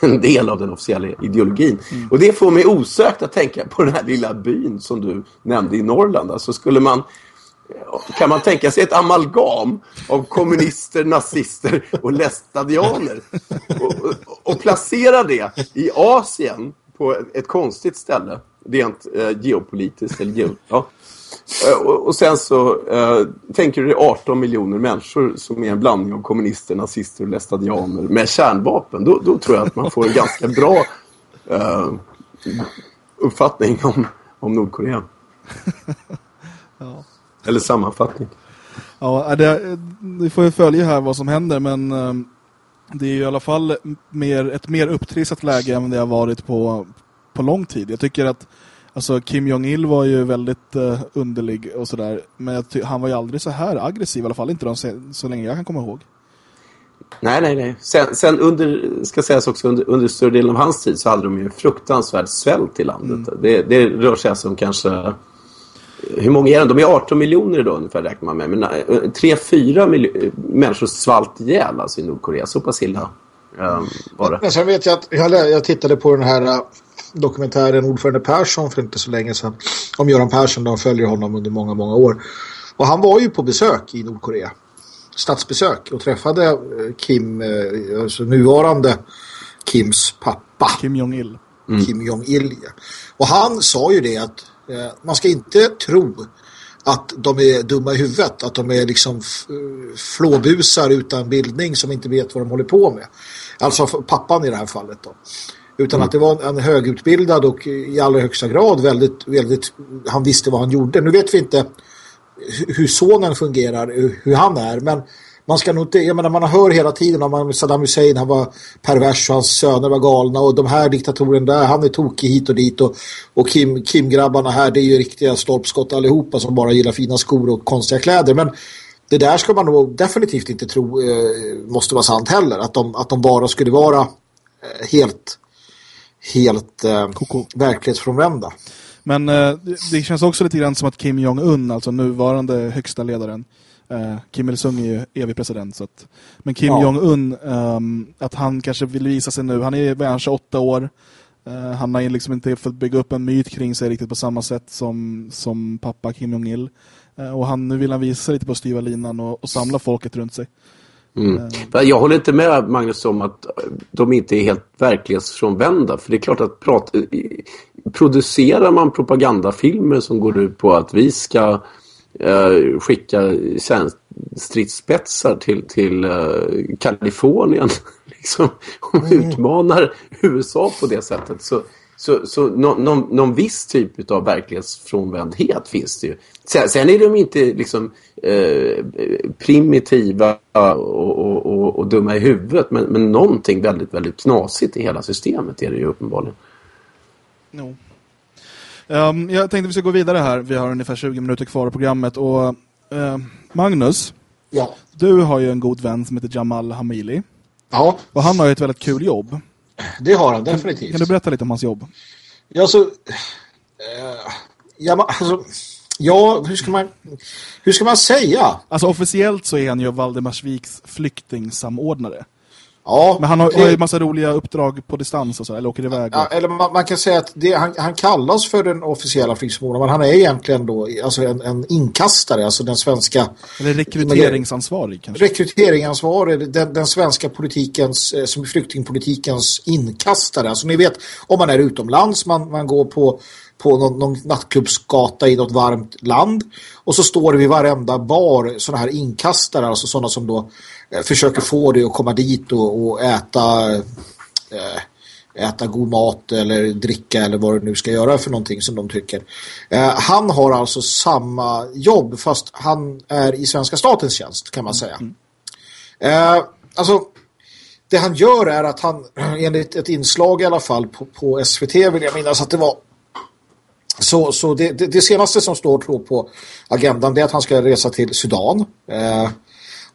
en del av den officiella ideologin. Mm. Och det får mig osökt att tänka på den här lilla byn som du nämnde i Norrland. Alltså skulle man kan man tänka sig ett amalgam av kommunister, nazister och lästadianer och, och, och, placera det i Asien på ett konstigt ställe rent eh, geopolitiskt eller geo, ja, Eh, och sen så äh, tänker du dig 18 miljoner människor som är en blandning av kommunister, nazister och lästadianer med kärnvapen. Då, då tror jag att man får en ganska bra äh, uppfattning om, om Nordkorea. ja. Eller sammanfattning. Ja, det, vi får ju följa här vad som händer men det är i alla fall mer, ett mer upptrissat läge än det har varit på, på lång tid. Jag tycker att Alltså Kim Jong-Il var ju väldigt uh, underlig och sådär. Men han var ju aldrig så här aggressiv. I alla fall inte de, så länge jag kan komma ihåg. Nej, nej, nej. Sen, sen under, ska sägas också, under, under större delen av hans tid så hade de ju fruktansvärd svält i landet. Mm. Det, det rör sig alltså om kanske... Hur många är de? De är 18 miljoner idag ungefär räknar man med. Men 3-4 eh, människor svalt ihjäl alltså i Nordkorea. Så pass illa um, var det. Men sen vet jag att jag, jag tittade på den här dokumentären Ordförande Persson för inte så länge sedan. Om Göran Persson, de följer honom under många, många år. Och han var ju på besök i Nordkorea. Statsbesök och träffade eh, Kim, eh, alltså nuvarande Kims pappa. Kim Jong-Il. Mm. Kim Jong-Il, ja. Och han sa ju det att eh, man ska inte tro att de är dumma i huvudet. Att de är liksom flåbusar utan bildning som inte vet vad de håller på med. Alltså pappan i det här fallet då. Utan mm. att det var en högutbildad och i allra högsta grad väldigt, väldigt, han visste vad han gjorde. Nu vet vi inte hur sonen fungerar, hur han är, men man ska nog inte, jag menar man hör hela tiden om Saddam Hussein, han var pervers och hans söner var galna och de här diktatorerna där, han är tokig hit och dit och, och Kim, Kim-grabbarna här, det är ju riktiga stolpskott allihopa som bara gillar fina skor och konstiga kläder, men det där ska man nog definitivt inte tro eh, måste vara sant heller, att de, att de bara skulle vara eh, helt helt eh, verklighetsfrånvända. Men eh, det känns också lite grann som att Kim Jong-Un, alltså nuvarande högsta ledaren, eh, Kim Il-Sung är ju evig president. Så att, men Kim ja. Jong-Un, um, att han kanske vill visa sig nu, han är kanske åtta år, uh, han har liksom inte fått bygga upp en myt kring sig riktigt på samma sätt som, som pappa Kim Jong-Il. Uh, och han, nu vill han visa sig lite på styva linan och, och samla folket runt sig. Mm. Eh. Jag håller inte med Magnus om att de inte är helt verklighetsfrånvända. För det är klart att prat, producerar man propagandafilmer som går ut på att vi ska eh, skicka stridsspetsar till, till eh, Kalifornien liksom, och mm. utmanar USA på det sättet så Så, så någon, någon, någon viss typ av verklighetsfrånvändhet finns det ju. Sen, sen är de inte liksom eh, primitiva och, och, och, och, dumma i huvudet. Men, men någonting väldigt, väldigt knasigt i hela systemet är det ju uppenbarligen. No. Um, jag tänkte vi ska gå vidare här. Vi har ungefär 20 minuter kvar i programmet. Och uh, Magnus, ja. du har ju en god vän som heter Jamal Hamili. Ja. Och han har ju ett väldigt kul jobb. Det har han, definitivt. Kan du berätta lite om hans jobb? Ja, så... Eh, ja, alltså, ja, hur ska man... Hur ska man säga? Alltså officiellt så är han ju Valdemarsviks flyktingsamordnare. Ja, men han har, det... har ju massa roliga uppdrag på distans och så, eller åker iväg. Ja, eller man, man, kan säga att det, han, han, kallas för den officiella flyktingsamordnaren, men han är egentligen då alltså en, en inkastare, alltså den svenska... Eller rekryteringsansvarig kanske? Rekryteringsansvarig, den, den svenska politikens, eh, som flyktingpolitikens inkastare. Alltså ni vet, om man är utomlands, man, man går på på någon, någon nattklubbsgata i något varmt land. Och så står det vid varenda bar sådana här inkastare, alltså sådana som då försöker få dig att komma dit och, och äta eh, äta god mat eller dricka eller vad du nu ska göra för någonting som de tycker. Eh, han har alltså samma jobb fast han är i svenska statens tjänst kan man säga. Mm. Eh, alltså det han gör är att han enligt ett inslag i alla fall på, på SVT vill jag minnas att det var så, så det, det, det, senaste som står på agendan är att han ska resa till Sudan. Eh,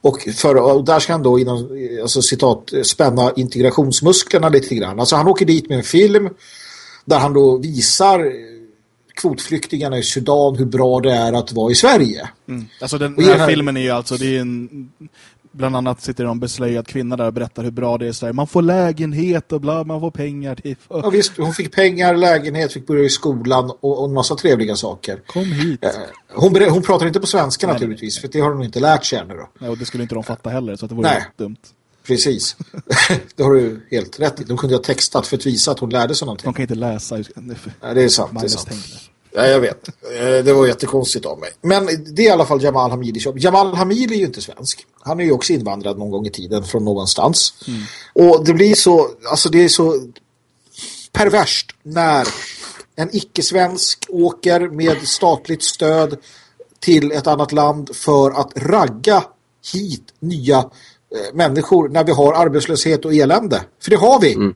och, för, och där ska han då inom, alltså, citat, spänna integrationsmusklerna lite grann. Alltså han åker dit med en film där han då visar kvotflyktingarna i Sudan hur bra det är att vara i Sverige. Mm. Alltså den, den här, här filmen är ju alltså det är en bland annat sitter en beslöjad kvinna där och berättar hur bra det är i Sverige. Man får lägenhet och bla, man får pengar. Till. Ja visst, hon fick pengar, lägenhet, fick börja i skolan och, och en massa trevliga saker. Kom hit. Eh, hon, hon pratar inte på svenska nej, naturligtvis, för det har hon inte lärt sig ännu då. Nej, och det skulle inte de fatta heller, så det vore nej. dumt. Precis. det har du helt rätt i. De kunde ha textat för att visa att hon lärde sig någonting. De kan inte läsa. Nej, det är sant. Det är sant. Ja, jag vet. Eh, det var jättekonstigt av mig. Men det är i alla fall Jamal Hamidis jobb. Jamal Hamid är ju inte svensk. Han är ju också invandrad någon gång i tiden från någonstans. Mm. Och det blir så, alltså det är så perverst när en icke-svensk åker med statligt stöd till ett annat land för att ragga hit nya eh, människor när vi har arbetslöshet och elände. För det har vi. Mm.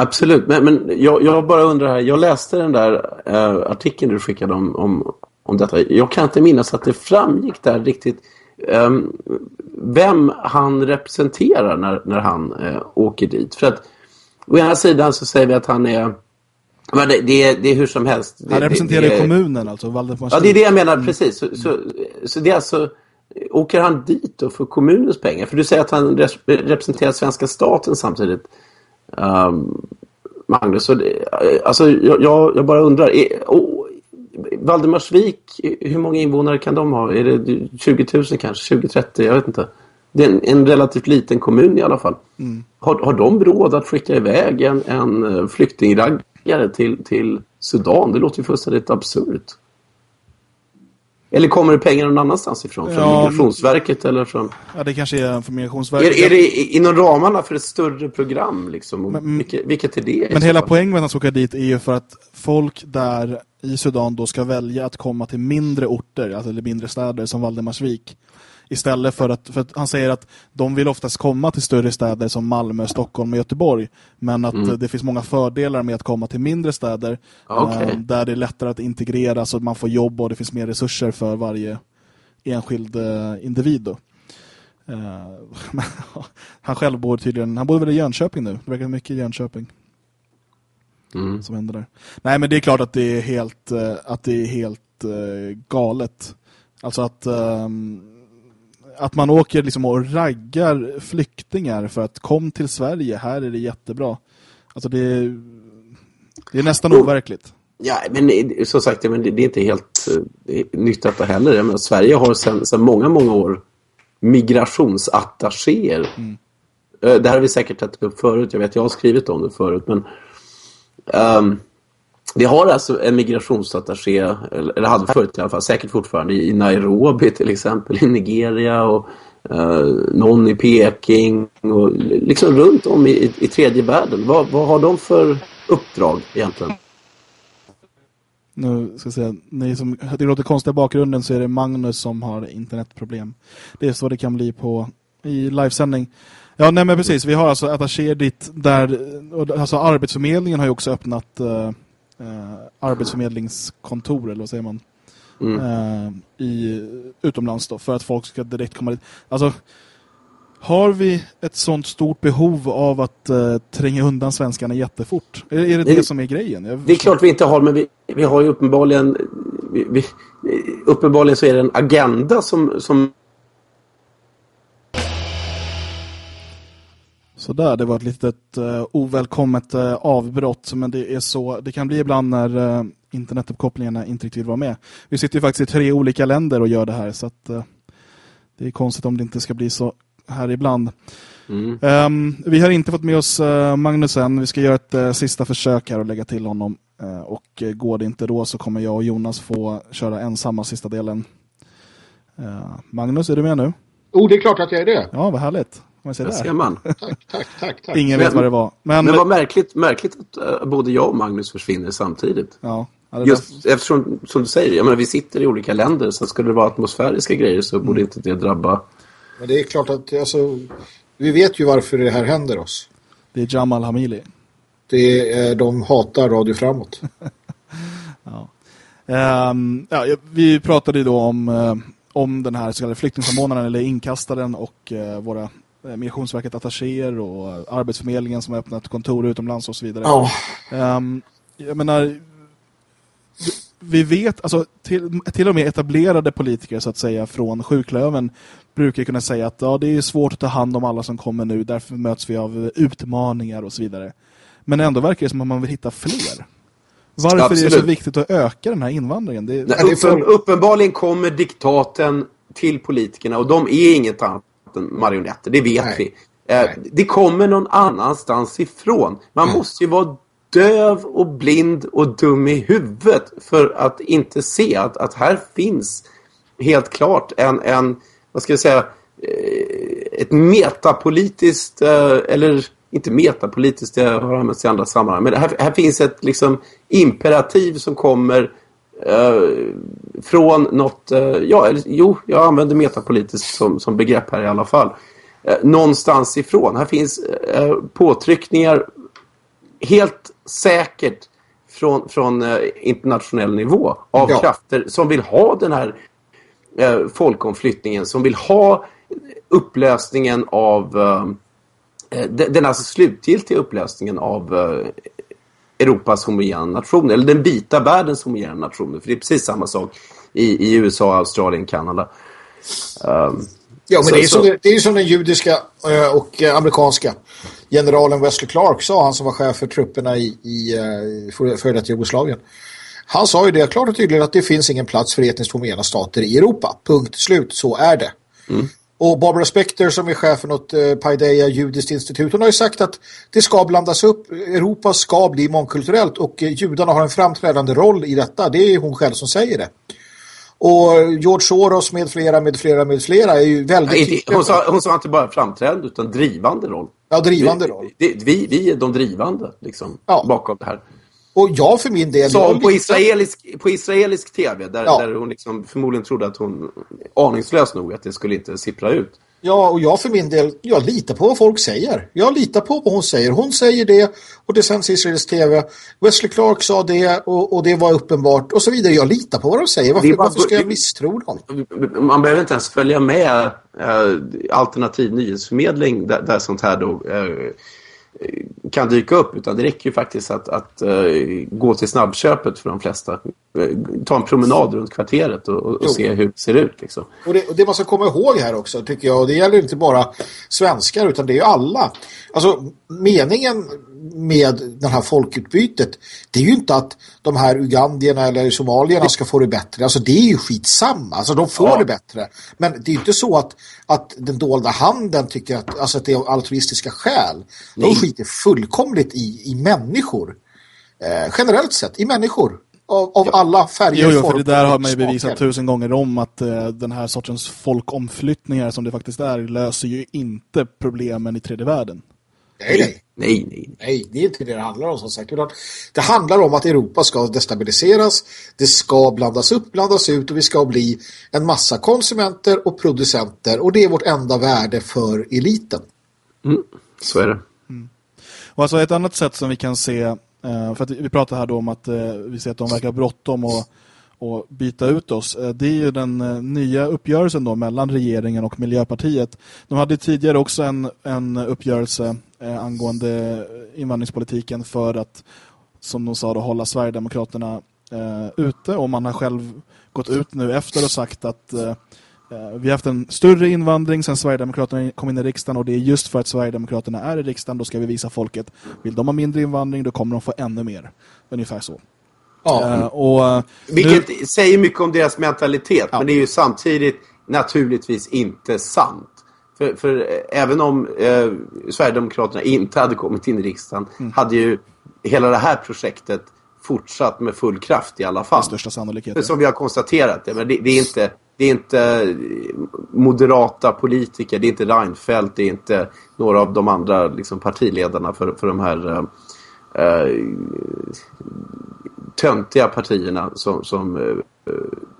Absolut, men, men jag, jag, bara undrar här. Jag läste den där äh, artikeln du skickade om, om, om detta. Jag kan inte minnas att det framgick där riktigt ähm, vem han representerar när, när han äh, åker dit. För att å ena sidan så säger vi att han är men det, det, det är hur som helst. Han representerar det, kommunen alltså. Ja, det är det jag menar, precis. Så, så, så det är alltså, åker han dit då för kommunens pengar? För du säger att han representerar svenska staten samtidigt. Um, Magnus, så det, alltså jag, jag bara undrar, är, oh, Valdemarsvik, hur många invånare kan de ha? Är det 20 000 kanske? 20-30? Jag vet inte. Det är en, en, relativt liten kommun i alla fall. Mm. Har, har de råd att skicka iväg en, en eh, flyktingraggare till, till Sudan? Det låter ju fullständigt absurt. Eller kommer det pengar någon annanstans ifrån? Från ja, Migrationsverket eller från... Ja, det kanske är från Migrationsverket. Är, är det inom ramarna för ett större program liksom? Men, vilket, vilket är det? Men hela poängen med att åka dit är ju för att folk där i Sudan då ska välja att komma till mindre orter, alltså eller mindre städer som Valdemarsvik. Istället för att, för att han säger att de vill oftast komma till större städer som Malmö, Stockholm och Göteborg. Men att mm. det finns många fördelar med att komma till mindre städer. Okay. Eh, där det är lättare att integrera så att man får jobb och det finns mer resurser för varje enskild eh, individ. Då. Eh, han själv bor tydligen, han bor väl i Jönköping nu. Det verkar mycket i Jönköping. Mm. Som händer där. Nej men det är klart att det är helt, eh, att det är helt galet. Alltså att um, att man åker liksom och raggar flyktingar för att kom till Sverige, här är det jättebra. Alltså det är, det är nästan oh. overkligt. Ja, men som sagt, men det, är inte helt uh, nytt detta heller. Men Sverige har sedan, sedan många, många år migrationsattachéer. Mm. Uh, det här har vi säkert tagit upp förut. Jag vet, jag har skrivit om det förut. Men um, vi har alltså en migrationsattaché, eller hade förut i alla fall, säkert fortfarande i Nairobi till exempel, i Nigeria och eh, någon i Peking och liksom runt om i, i tredje världen. Vad, vad har de för uppdrag egentligen. Nu ska jag säga, ni som det låter konstigt i bakgrunden så är det Magnus som har internetproblem. Det är så det kan bli på i livesändning. Ja, nej men precis. Vi har alltså attachéer dit där alltså Arbetsförmedlingen har ju också öppnat eh, uh, arbetsförmedlingskontor eller vad säger man? Mm. Uh, i utomlands då för att folk ska direkt komma dit. Alltså har vi ett sånt stort behov av att uh, tränga undan svenskarna jättefort? Är, är det det, det som är grejen? Jag det är klart vi inte har, men vi, vi har ju uppenbarligen vi, vi, uppenbarligen så är det en agenda som, som Så där, det var ett litet uh, ovälkommet uh, avbrott men det är så det kan bli ibland när uh, internetuppkopplingarna inte riktigt vill vara med. Vi sitter ju faktiskt i tre olika länder och gör det här så att uh, det är konstigt om det inte ska bli så här ibland. Mm. Um, vi har inte fått med oss uh, Magnus än. Vi ska göra ett uh, sista försök här och lägga till honom. Uh, och går det inte då så kommer jag och Jonas få köra ensamma sista delen. Magnus, är du med nu? Oh, det är klart att jag är det. Ja, vad härligt. Man ser, ser man. tack, tack, tack, tack. Ingen men, vet vad det var. Men, men vad märkligt, märkligt att både jag och Magnus försvinner samtidigt. Ja. Just eftersom, som du säger, jag menar, vi sitter i olika länder så skulle det vara atmosfäriska grejer så borde inte det drabba men det är klart att alltså, vi vet ju varför det här händer oss. Det är Jamal Hamili. Det är, de hatar Radio Framåt. ja. Um, ja, vi pratade ju då om, uh, om den här så kallade flyktingsamordnaren eller inkastaren och uh, våra Migrationsverket attachéer och Arbetsförmedlingen som har öppnat kontor utomlands och så vidare. Ja. Um, jag menar, vi vet, alltså till, till och med etablerade politiker så att säga från sjuklöven brukar kunna säga att ja, det är svårt att ta hand om alla som kommer nu, därför möts vi av utmaningar och så vidare. Men ändå verkar det som att man vill hitta fler. Varför Absolut. är det så viktigt att öka den här invandringen? Det, Nej, uppen, uppenbarligen kommer diktaten till politikerna och de är inget annat marionetter, det vet Nej. vi. Eh, det kommer någon annanstans ifrån. Man mm. måste ju vara döv och blind och dum i huvudet för att inte se att, att här finns helt klart en, en vad ska jag säga, eh, ett metapolitiskt, eh, eller inte metapolitiskt, det har använts i andra sammanhang, men här, här finns ett liksom imperativ som kommer från något, eh, ja, eller, jo, jag använder metapolitiskt som, som begrepp här i alla fall. Eh, någonstans ifrån. Här finns eh, påtryckningar helt säkert från, från eh, internationell nivå av ja. krafter som vill ha den här eh, folkomflyttningen, som vill ha upplösningen av eh, eh den alltså slutgiltiga upplösningen av eh, Europas homogena nationer, eller den vita världens homogena nationer, för det är precis samma sak i, i USA, Australien, Kanada. Um, Ja, men så, det, är som, det är som den judiska eh, och eh, amerikanska generalen Wesley Clark sa, han som var chef för trupperna i, i uh, före detta Jugoslavien. Han sa ju det klart och tydligt att det finns ingen plats för etniskt homogena stater i Europa. Punkt slut, så är det. Mm. Och Barbara Specter som är chefen åt uh, Paideia judiskt institut, hon har ju sagt att det ska blandas upp, Europa ska bli mångkulturellt och judarna har en framträdande roll i detta. Det är hon själv som säger det. Och George Soros med flera, med flera, med flera är ju väldigt... Nej, hon, sa, hon sa inte bara framträdande utan drivande roll. Ja, drivande roll. Vi, vi, vi är de drivande liksom, ja. bakom det här. Och jag för min del... Som på israelisk, på israelisk tv, där, ja. där hon liksom förmodligen trodde att hon aningslös nog att det skulle inte sippra ut. Ja, och jag för min del, jag litar på vad folk säger. Jag litar på vad hon säger. Hon säger det och det sänds i Israels tv. Wesley Clark sa det och, och, det var uppenbart och så vidare. Jag litar på vad de säger. Varför, bara, varför ska jag misstro dem? Man behöver inte ens följa med äh, alternativ nyhetsförmedling där, där sånt här då... Äh, kan dyka upp utan det räcker ju faktiskt att, att uh, gå till snabbköpet för de flesta. Uh, ta en promenad runt kvarteret och, och se hur det ser ut. Liksom. Och det, och det man ska komma ihåg här också tycker jag, och det gäller inte bara svenskar utan det är ju alla. Alltså meningen med det här folkutbytet det är ju inte att de här ugandierna eller somalierna ska få det bättre. Alltså det är ju skitsamma. Alltså de får ja. det bättre. Men det är ju inte så att, att den dolda handeln tycker att, alltså att det är altruistiska skäl. De skiter fullkomligt i, i människor. Eh, generellt sett, i människor. Av, av ja. alla färger. Jo, jo, för det där har man ju bevisat tusen gånger om att eh, den här sortens folkomflyttningar som det faktiskt är löser ju inte problemen i tredje världen. Nej, nej. Nej, nej. Nej, det är inte det det handlar om som sagt. Det handlar om att Europa ska destabiliseras, det ska blandas upp, blandas ut och vi ska bli en massa konsumenter och producenter och det är vårt enda värde för eliten. Mm, så är det. Mm. Och alltså ett annat sätt som vi kan se, eh, för att vi pratar här då om att eh, vi ser att de verkar bråttom och och byta ut oss. Eh, det är ju den eh, nya uppgörelsen då mellan regeringen och Miljöpartiet. De hade tidigare också en, en uppgörelse eh, angående invandringspolitiken för att, som de sa, då, hålla Sverigedemokraterna eh, ute. Och man har själv gått ut nu efter och sagt att eh, eh, vi har haft en större invandring sedan Sverigedemokraterna kom in i riksdagen och det är just för att Sverigedemokraterna är i riksdagen. Då ska vi visa folket, vill de ha mindre invandring då kommer de få ännu mer. Ungefär så. Ja. Uh, och, Vilket nu... säger mycket om deras mentalitet. Ja. Men det är ju samtidigt naturligtvis inte sant. För, för även om eh, Sverigedemokraterna inte hade kommit in i riksdagen mm. hade ju hela det här projektet fortsatt med full kraft i alla fall. Med största sannolikhet. Som vi har konstaterat, det, det, det, är inte, det är inte moderata politiker, det är inte Reinfeldt, det är inte några av de andra liksom, partiledarna för, för de här eh, eh töntiga partierna som, som eh,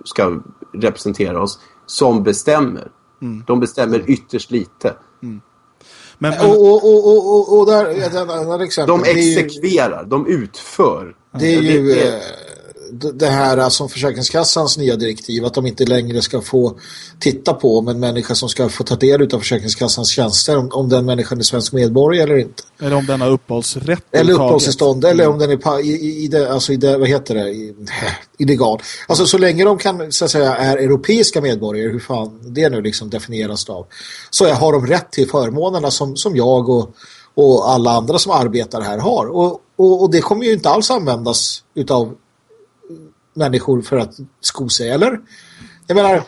ska representera oss som bestämmer. Mm. De bestämmer ytterst lite. Mm. Men, men... Och, och, och, och, där, exempel. De exekverar, ju... de utför. Det är ju... Det, det det här som Försäkringskassans nya direktiv att de inte längre ska få titta på om en människa som ska få ta del av Försäkringskassans tjänster om, om den människan är svensk medborgare eller inte. Eller om den har uppehållsrätt. Eller uppehållstillstånd eller om den är i, i, i det, alltså i det, vad heter det, i, illegal. Alltså så länge de kan så att säga är europeiska medborgare, hur fan det nu liksom definieras av, så har de rätt till förmånerna som, som jag och och alla andra som arbetar här har. Och, och, och det kommer ju inte alls användas utav människor för att sko sig, eller? Jag menar... Mm.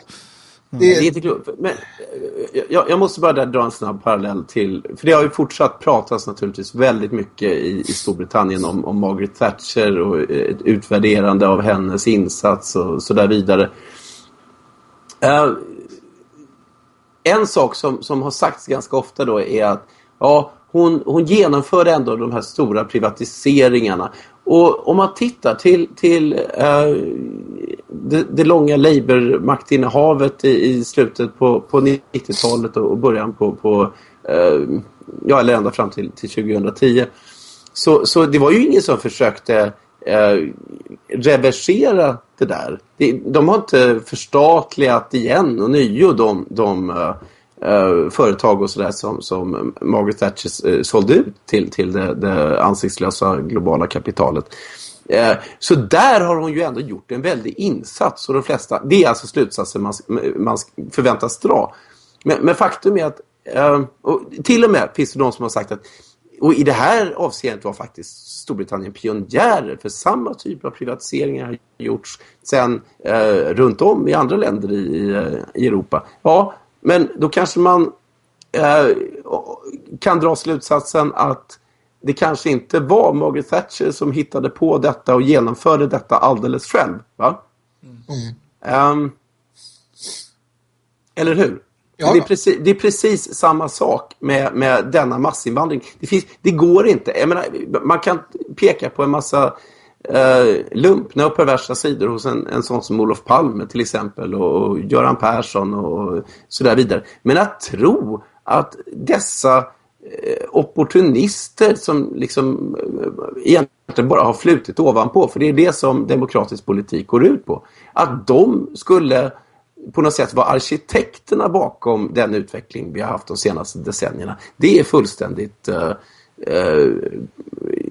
Det... det är inte klokt. Men eh, jag, jag, måste bara dra en snabb parallell till... För det har ju fortsatt pratas naturligtvis väldigt mycket i, i Storbritannien om, om Margaret Thatcher och ett utvärderande av hennes insats och så där vidare. Uh, en sak som, som har sagts ganska ofta då är att ja, hon, hon genomförde ändå de här stora privatiseringarna. Och om man tittar till, till uh, det, det, långa Labour-maktinnehavet i, i, slutet på, på 90-talet och början på, på uh, ja, eller ända fram till, till 2010. Så, så det var ju ingen som försökte uh, reversera det där. De, de har inte förstatligat igen och nyo de, de eh, företag och sådär som, som Margaret Thatcher eh, sålde ut till, till det, det ansiktslösa globala kapitalet. Eh, så där har hon ju ändå gjort en väldig insats och de flesta, det är alltså slutsatsen man, man förväntas dra. Men, men faktum är att eh, till och med finns det de som har sagt att och i det här avseendet var faktiskt Storbritannien pionjärer för samma typ av privatiseringar har gjorts sen eh, runt om i andra länder i, i eh, Europa. Ja, men då kanske man eh, kan dra slutsatsen att det kanske inte var Margaret Thatcher som hittade på detta och genomförde detta alldeles själv. Va? Mm. Um, eller hur? Ja. Det, är precis, det är precis samma sak med, med denna massinvandring. Det, finns, det går inte. Menar, man kan peka på en massa eh, lumpna och perversa sidor hos en, en sån som Olof Palme till exempel och, och Göran Persson och sådär vidare. Men att tro att dessa eh, opportunister som liksom eh, egentligen bara har flutit ovanpå, för det är det som demokratisk politik går ut på, att de skulle på något sätt vara arkitekterna bakom den utveckling vi har haft de senaste decennierna. Det är fullständigt eh,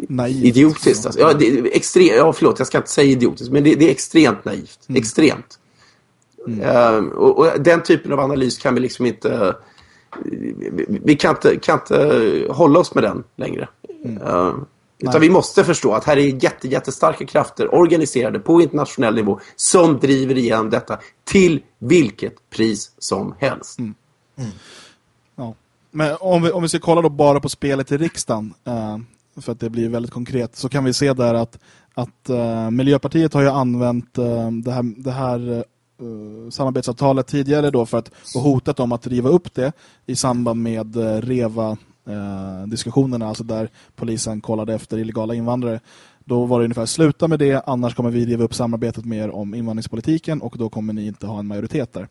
naivt. Idiotiskt. Alltså. Ja, extre ja, förlåt, jag ska inte säga idiotiskt, men det, det är extremt naivt. Mm. Extremt. Mm. Uh, och, och, den typen av analys kan vi liksom inte... Vi kan inte, kan inte hålla oss med den längre. Mm. Uh, utan vi måste förstå att här är jätte, jättestarka krafter organiserade på internationell nivå som driver igenom detta till vilket pris som helst. Mm. Men om vi, om vi ska kolla då bara på spelet i riksdagen eh, för att det blir väldigt konkret, så kan vi se där att, att eh, Miljöpartiet har ju använt eh, det här, det här eh, samarbetsavtalet tidigare då för att och hotat om att riva upp det i samband med eh, REVA eh, diskussionerna, alltså där polisen kollade efter illegala invandrare. Då var det ungefär sluta med det, annars kommer vi riva upp samarbetet med er om invandringspolitiken och då kommer ni inte ha en majoritet där.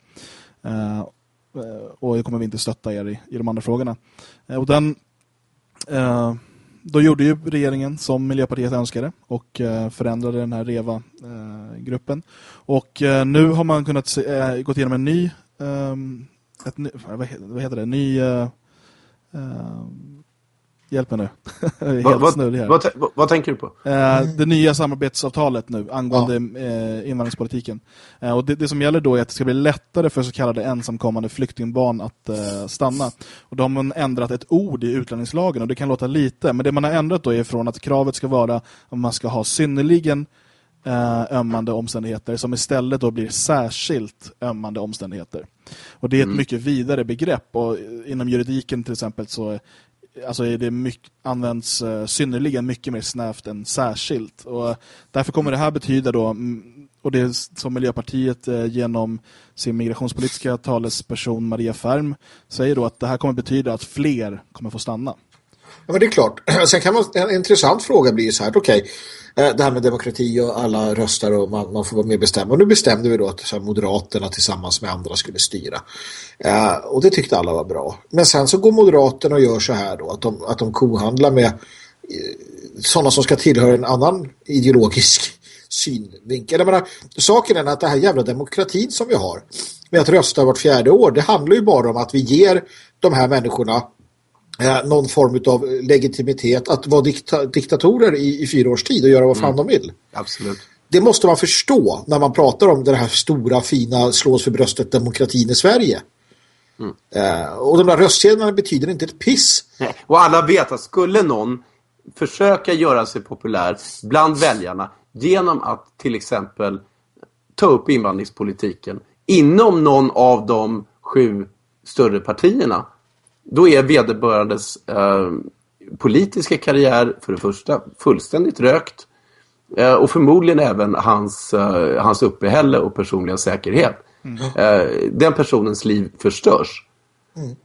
Eh, Eh, och då kommer vi inte stötta er i, i de andra frågorna. Eh, och den eh, då gjorde ju regeringen som Miljöpartiet önskade och förändrade den här REVA-gruppen. och nu har man kunnat se, gått igenom en ny, ehm, ett, vad heter det, ny ehm, Hjälp mig nu. Helt vad, snurrig här. Vad, vad, tänker du på? Eh, det nya samarbetsavtalet nu angående ja. eh, invandringspolitiken. Eh, och det, det, som gäller då är att det ska bli lättare för så kallade ensamkommande flyktingbarn att stanna. Och då har man ändrat ett ord i utlänningslagen och det kan låta lite. Men det man har ändrat då är från att kravet ska vara att man ska ha synnerligen ömmande omständigheter som istället då blir särskilt ömmande omständigheter. Och det är ett mm. mycket vidare begrepp och inom juridiken till exempel så alltså det mycket, används eh, synnerligen mycket mer snävt än särskilt. Och eh, därför kommer det här betyda då, mm, och det som Miljöpartiet eh, genom sin migrationspolitiska talesperson Maria Färm säger då att det här kommer betyda att fler kommer få stanna. Ja, men det är klart. Sen kan man, en intressant fråga blir så här, okej, okay, det här med demokrati och alla röstar och man, man får vara med och bestämma. Och nu bestämde vi då att så här, Moderaterna tillsammans med andra skulle styra. Eh, och det tyckte alla var bra. Men sen så går Moderaterna och gör så här då att de, att de kohandlar med eh, sådana som ska tillhöra en annan ideologisk synvinkel. Jag menar, saken är att det här jävla demokratin som vi har med att rösta vart fjärde år, det handlar ju bara om att vi ger de här människorna eh, någon form av legitimitet att vara dikta diktatorer i, i fyra års tid och göra vad fan mm. de vill. Absolut. Det måste man förstå när man pratar om den här stora, fina, slås för bröstet demokratin i Sverige. Mm. Eh, och de där röstsedlarna betyder inte ett piss. Nej. Och alla vet att skulle någon försöka göra sig populär bland väljarna genom att till exempel ta upp invandringspolitiken inom någon av de sju större partierna då är vederbörandes eh, politiska karriär för det första fullständigt rökt eh, och förmodligen även hans, eh, hans uppehälle och personliga säkerhet. Mm. Eh, den personens liv förstörs. Mm.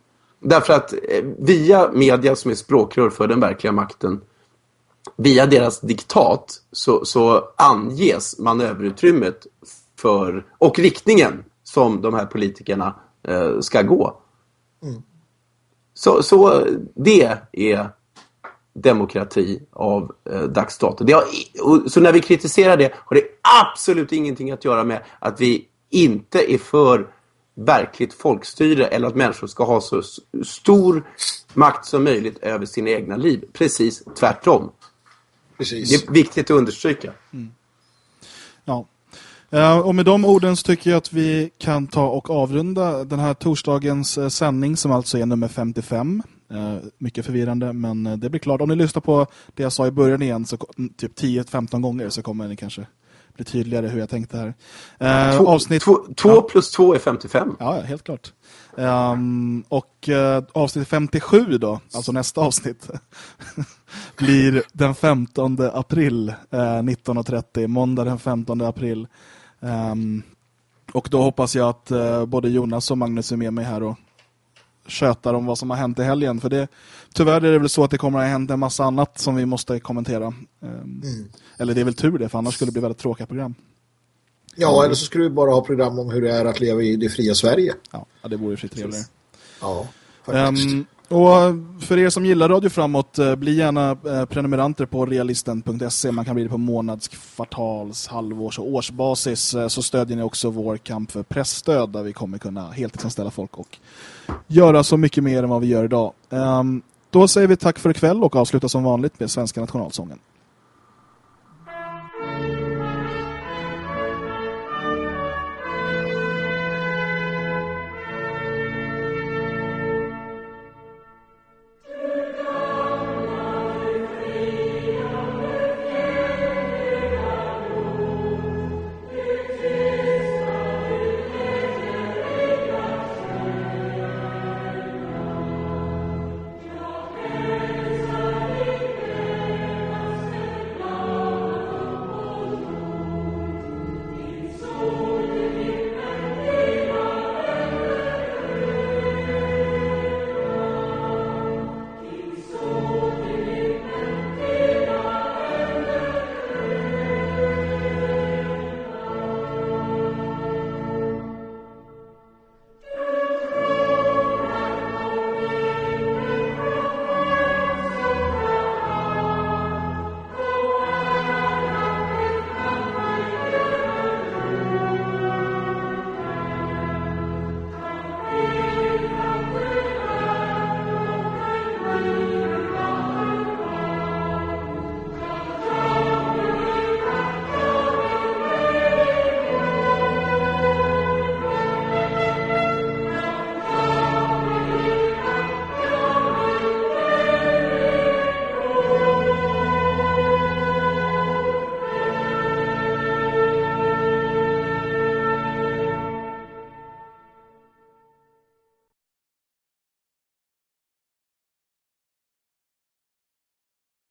Därför att eh, via media som är språkrör för den verkliga makten via deras diktat så, så anges manöverutrymmet för, och riktningen som de här politikerna eh, ska gå. Mm. Så, så det är demokrati av eh, dags dato. Det har, och, så när vi kritiserar det har det absolut ingenting att göra med att vi inte är för verkligt folkstyre eller att människor ska ha så stor makt som möjligt över sina egna liv. Precis tvärtom. Precis. Det är viktigt att understryka. Mm. Ja, och med de orden så tycker jag att vi kan ta och avrunda den här torsdagens uh, sändning som alltså är nummer 55. Uh, eh, mycket förvirrande men det blir klart. Om ni lyssnar på det jag sa i början igen så typ 10-15 gånger så kommer ni kanske bli tydligare hur jag tänkte här. Uh, två, avsnitt, två, två ja. plus två är 55. Ja, helt klart. Um, och uh, avsnitt 57 då, alltså nästa avsnitt, blir den 15 april uh, 19.30, måndag den 15 april. Um, och då hoppas jag att uh, både Jonas och Magnus är med mig här och tjötar om vad som har hänt i helgen. För det, tyvärr är det väl så att det kommer att hänt en massa annat som vi måste kommentera. Um, mm. Eller det är väl tur det, för annars skulle det bli väldigt tråkiga program. Ja, eller så skulle vi bara ha program om hur det är att leva i det fria Sverige. Ja, det vore ju trevligare. Ja, faktiskt. Um, och eh, för er som gillar Radio Framåt, eh, bli gärna eh, prenumeranter på realisten.se. Man kan bli det på månads, kvartals, halvårs och årsbasis. Så stödjer ni också vår kamp för pressstöd där vi kommer kunna heltidsanställa folk och göra så mycket mer än vad vi gör idag. Ehm, då säger vi tack för ikväll och avslutar som vanligt med Svenska nationalsången.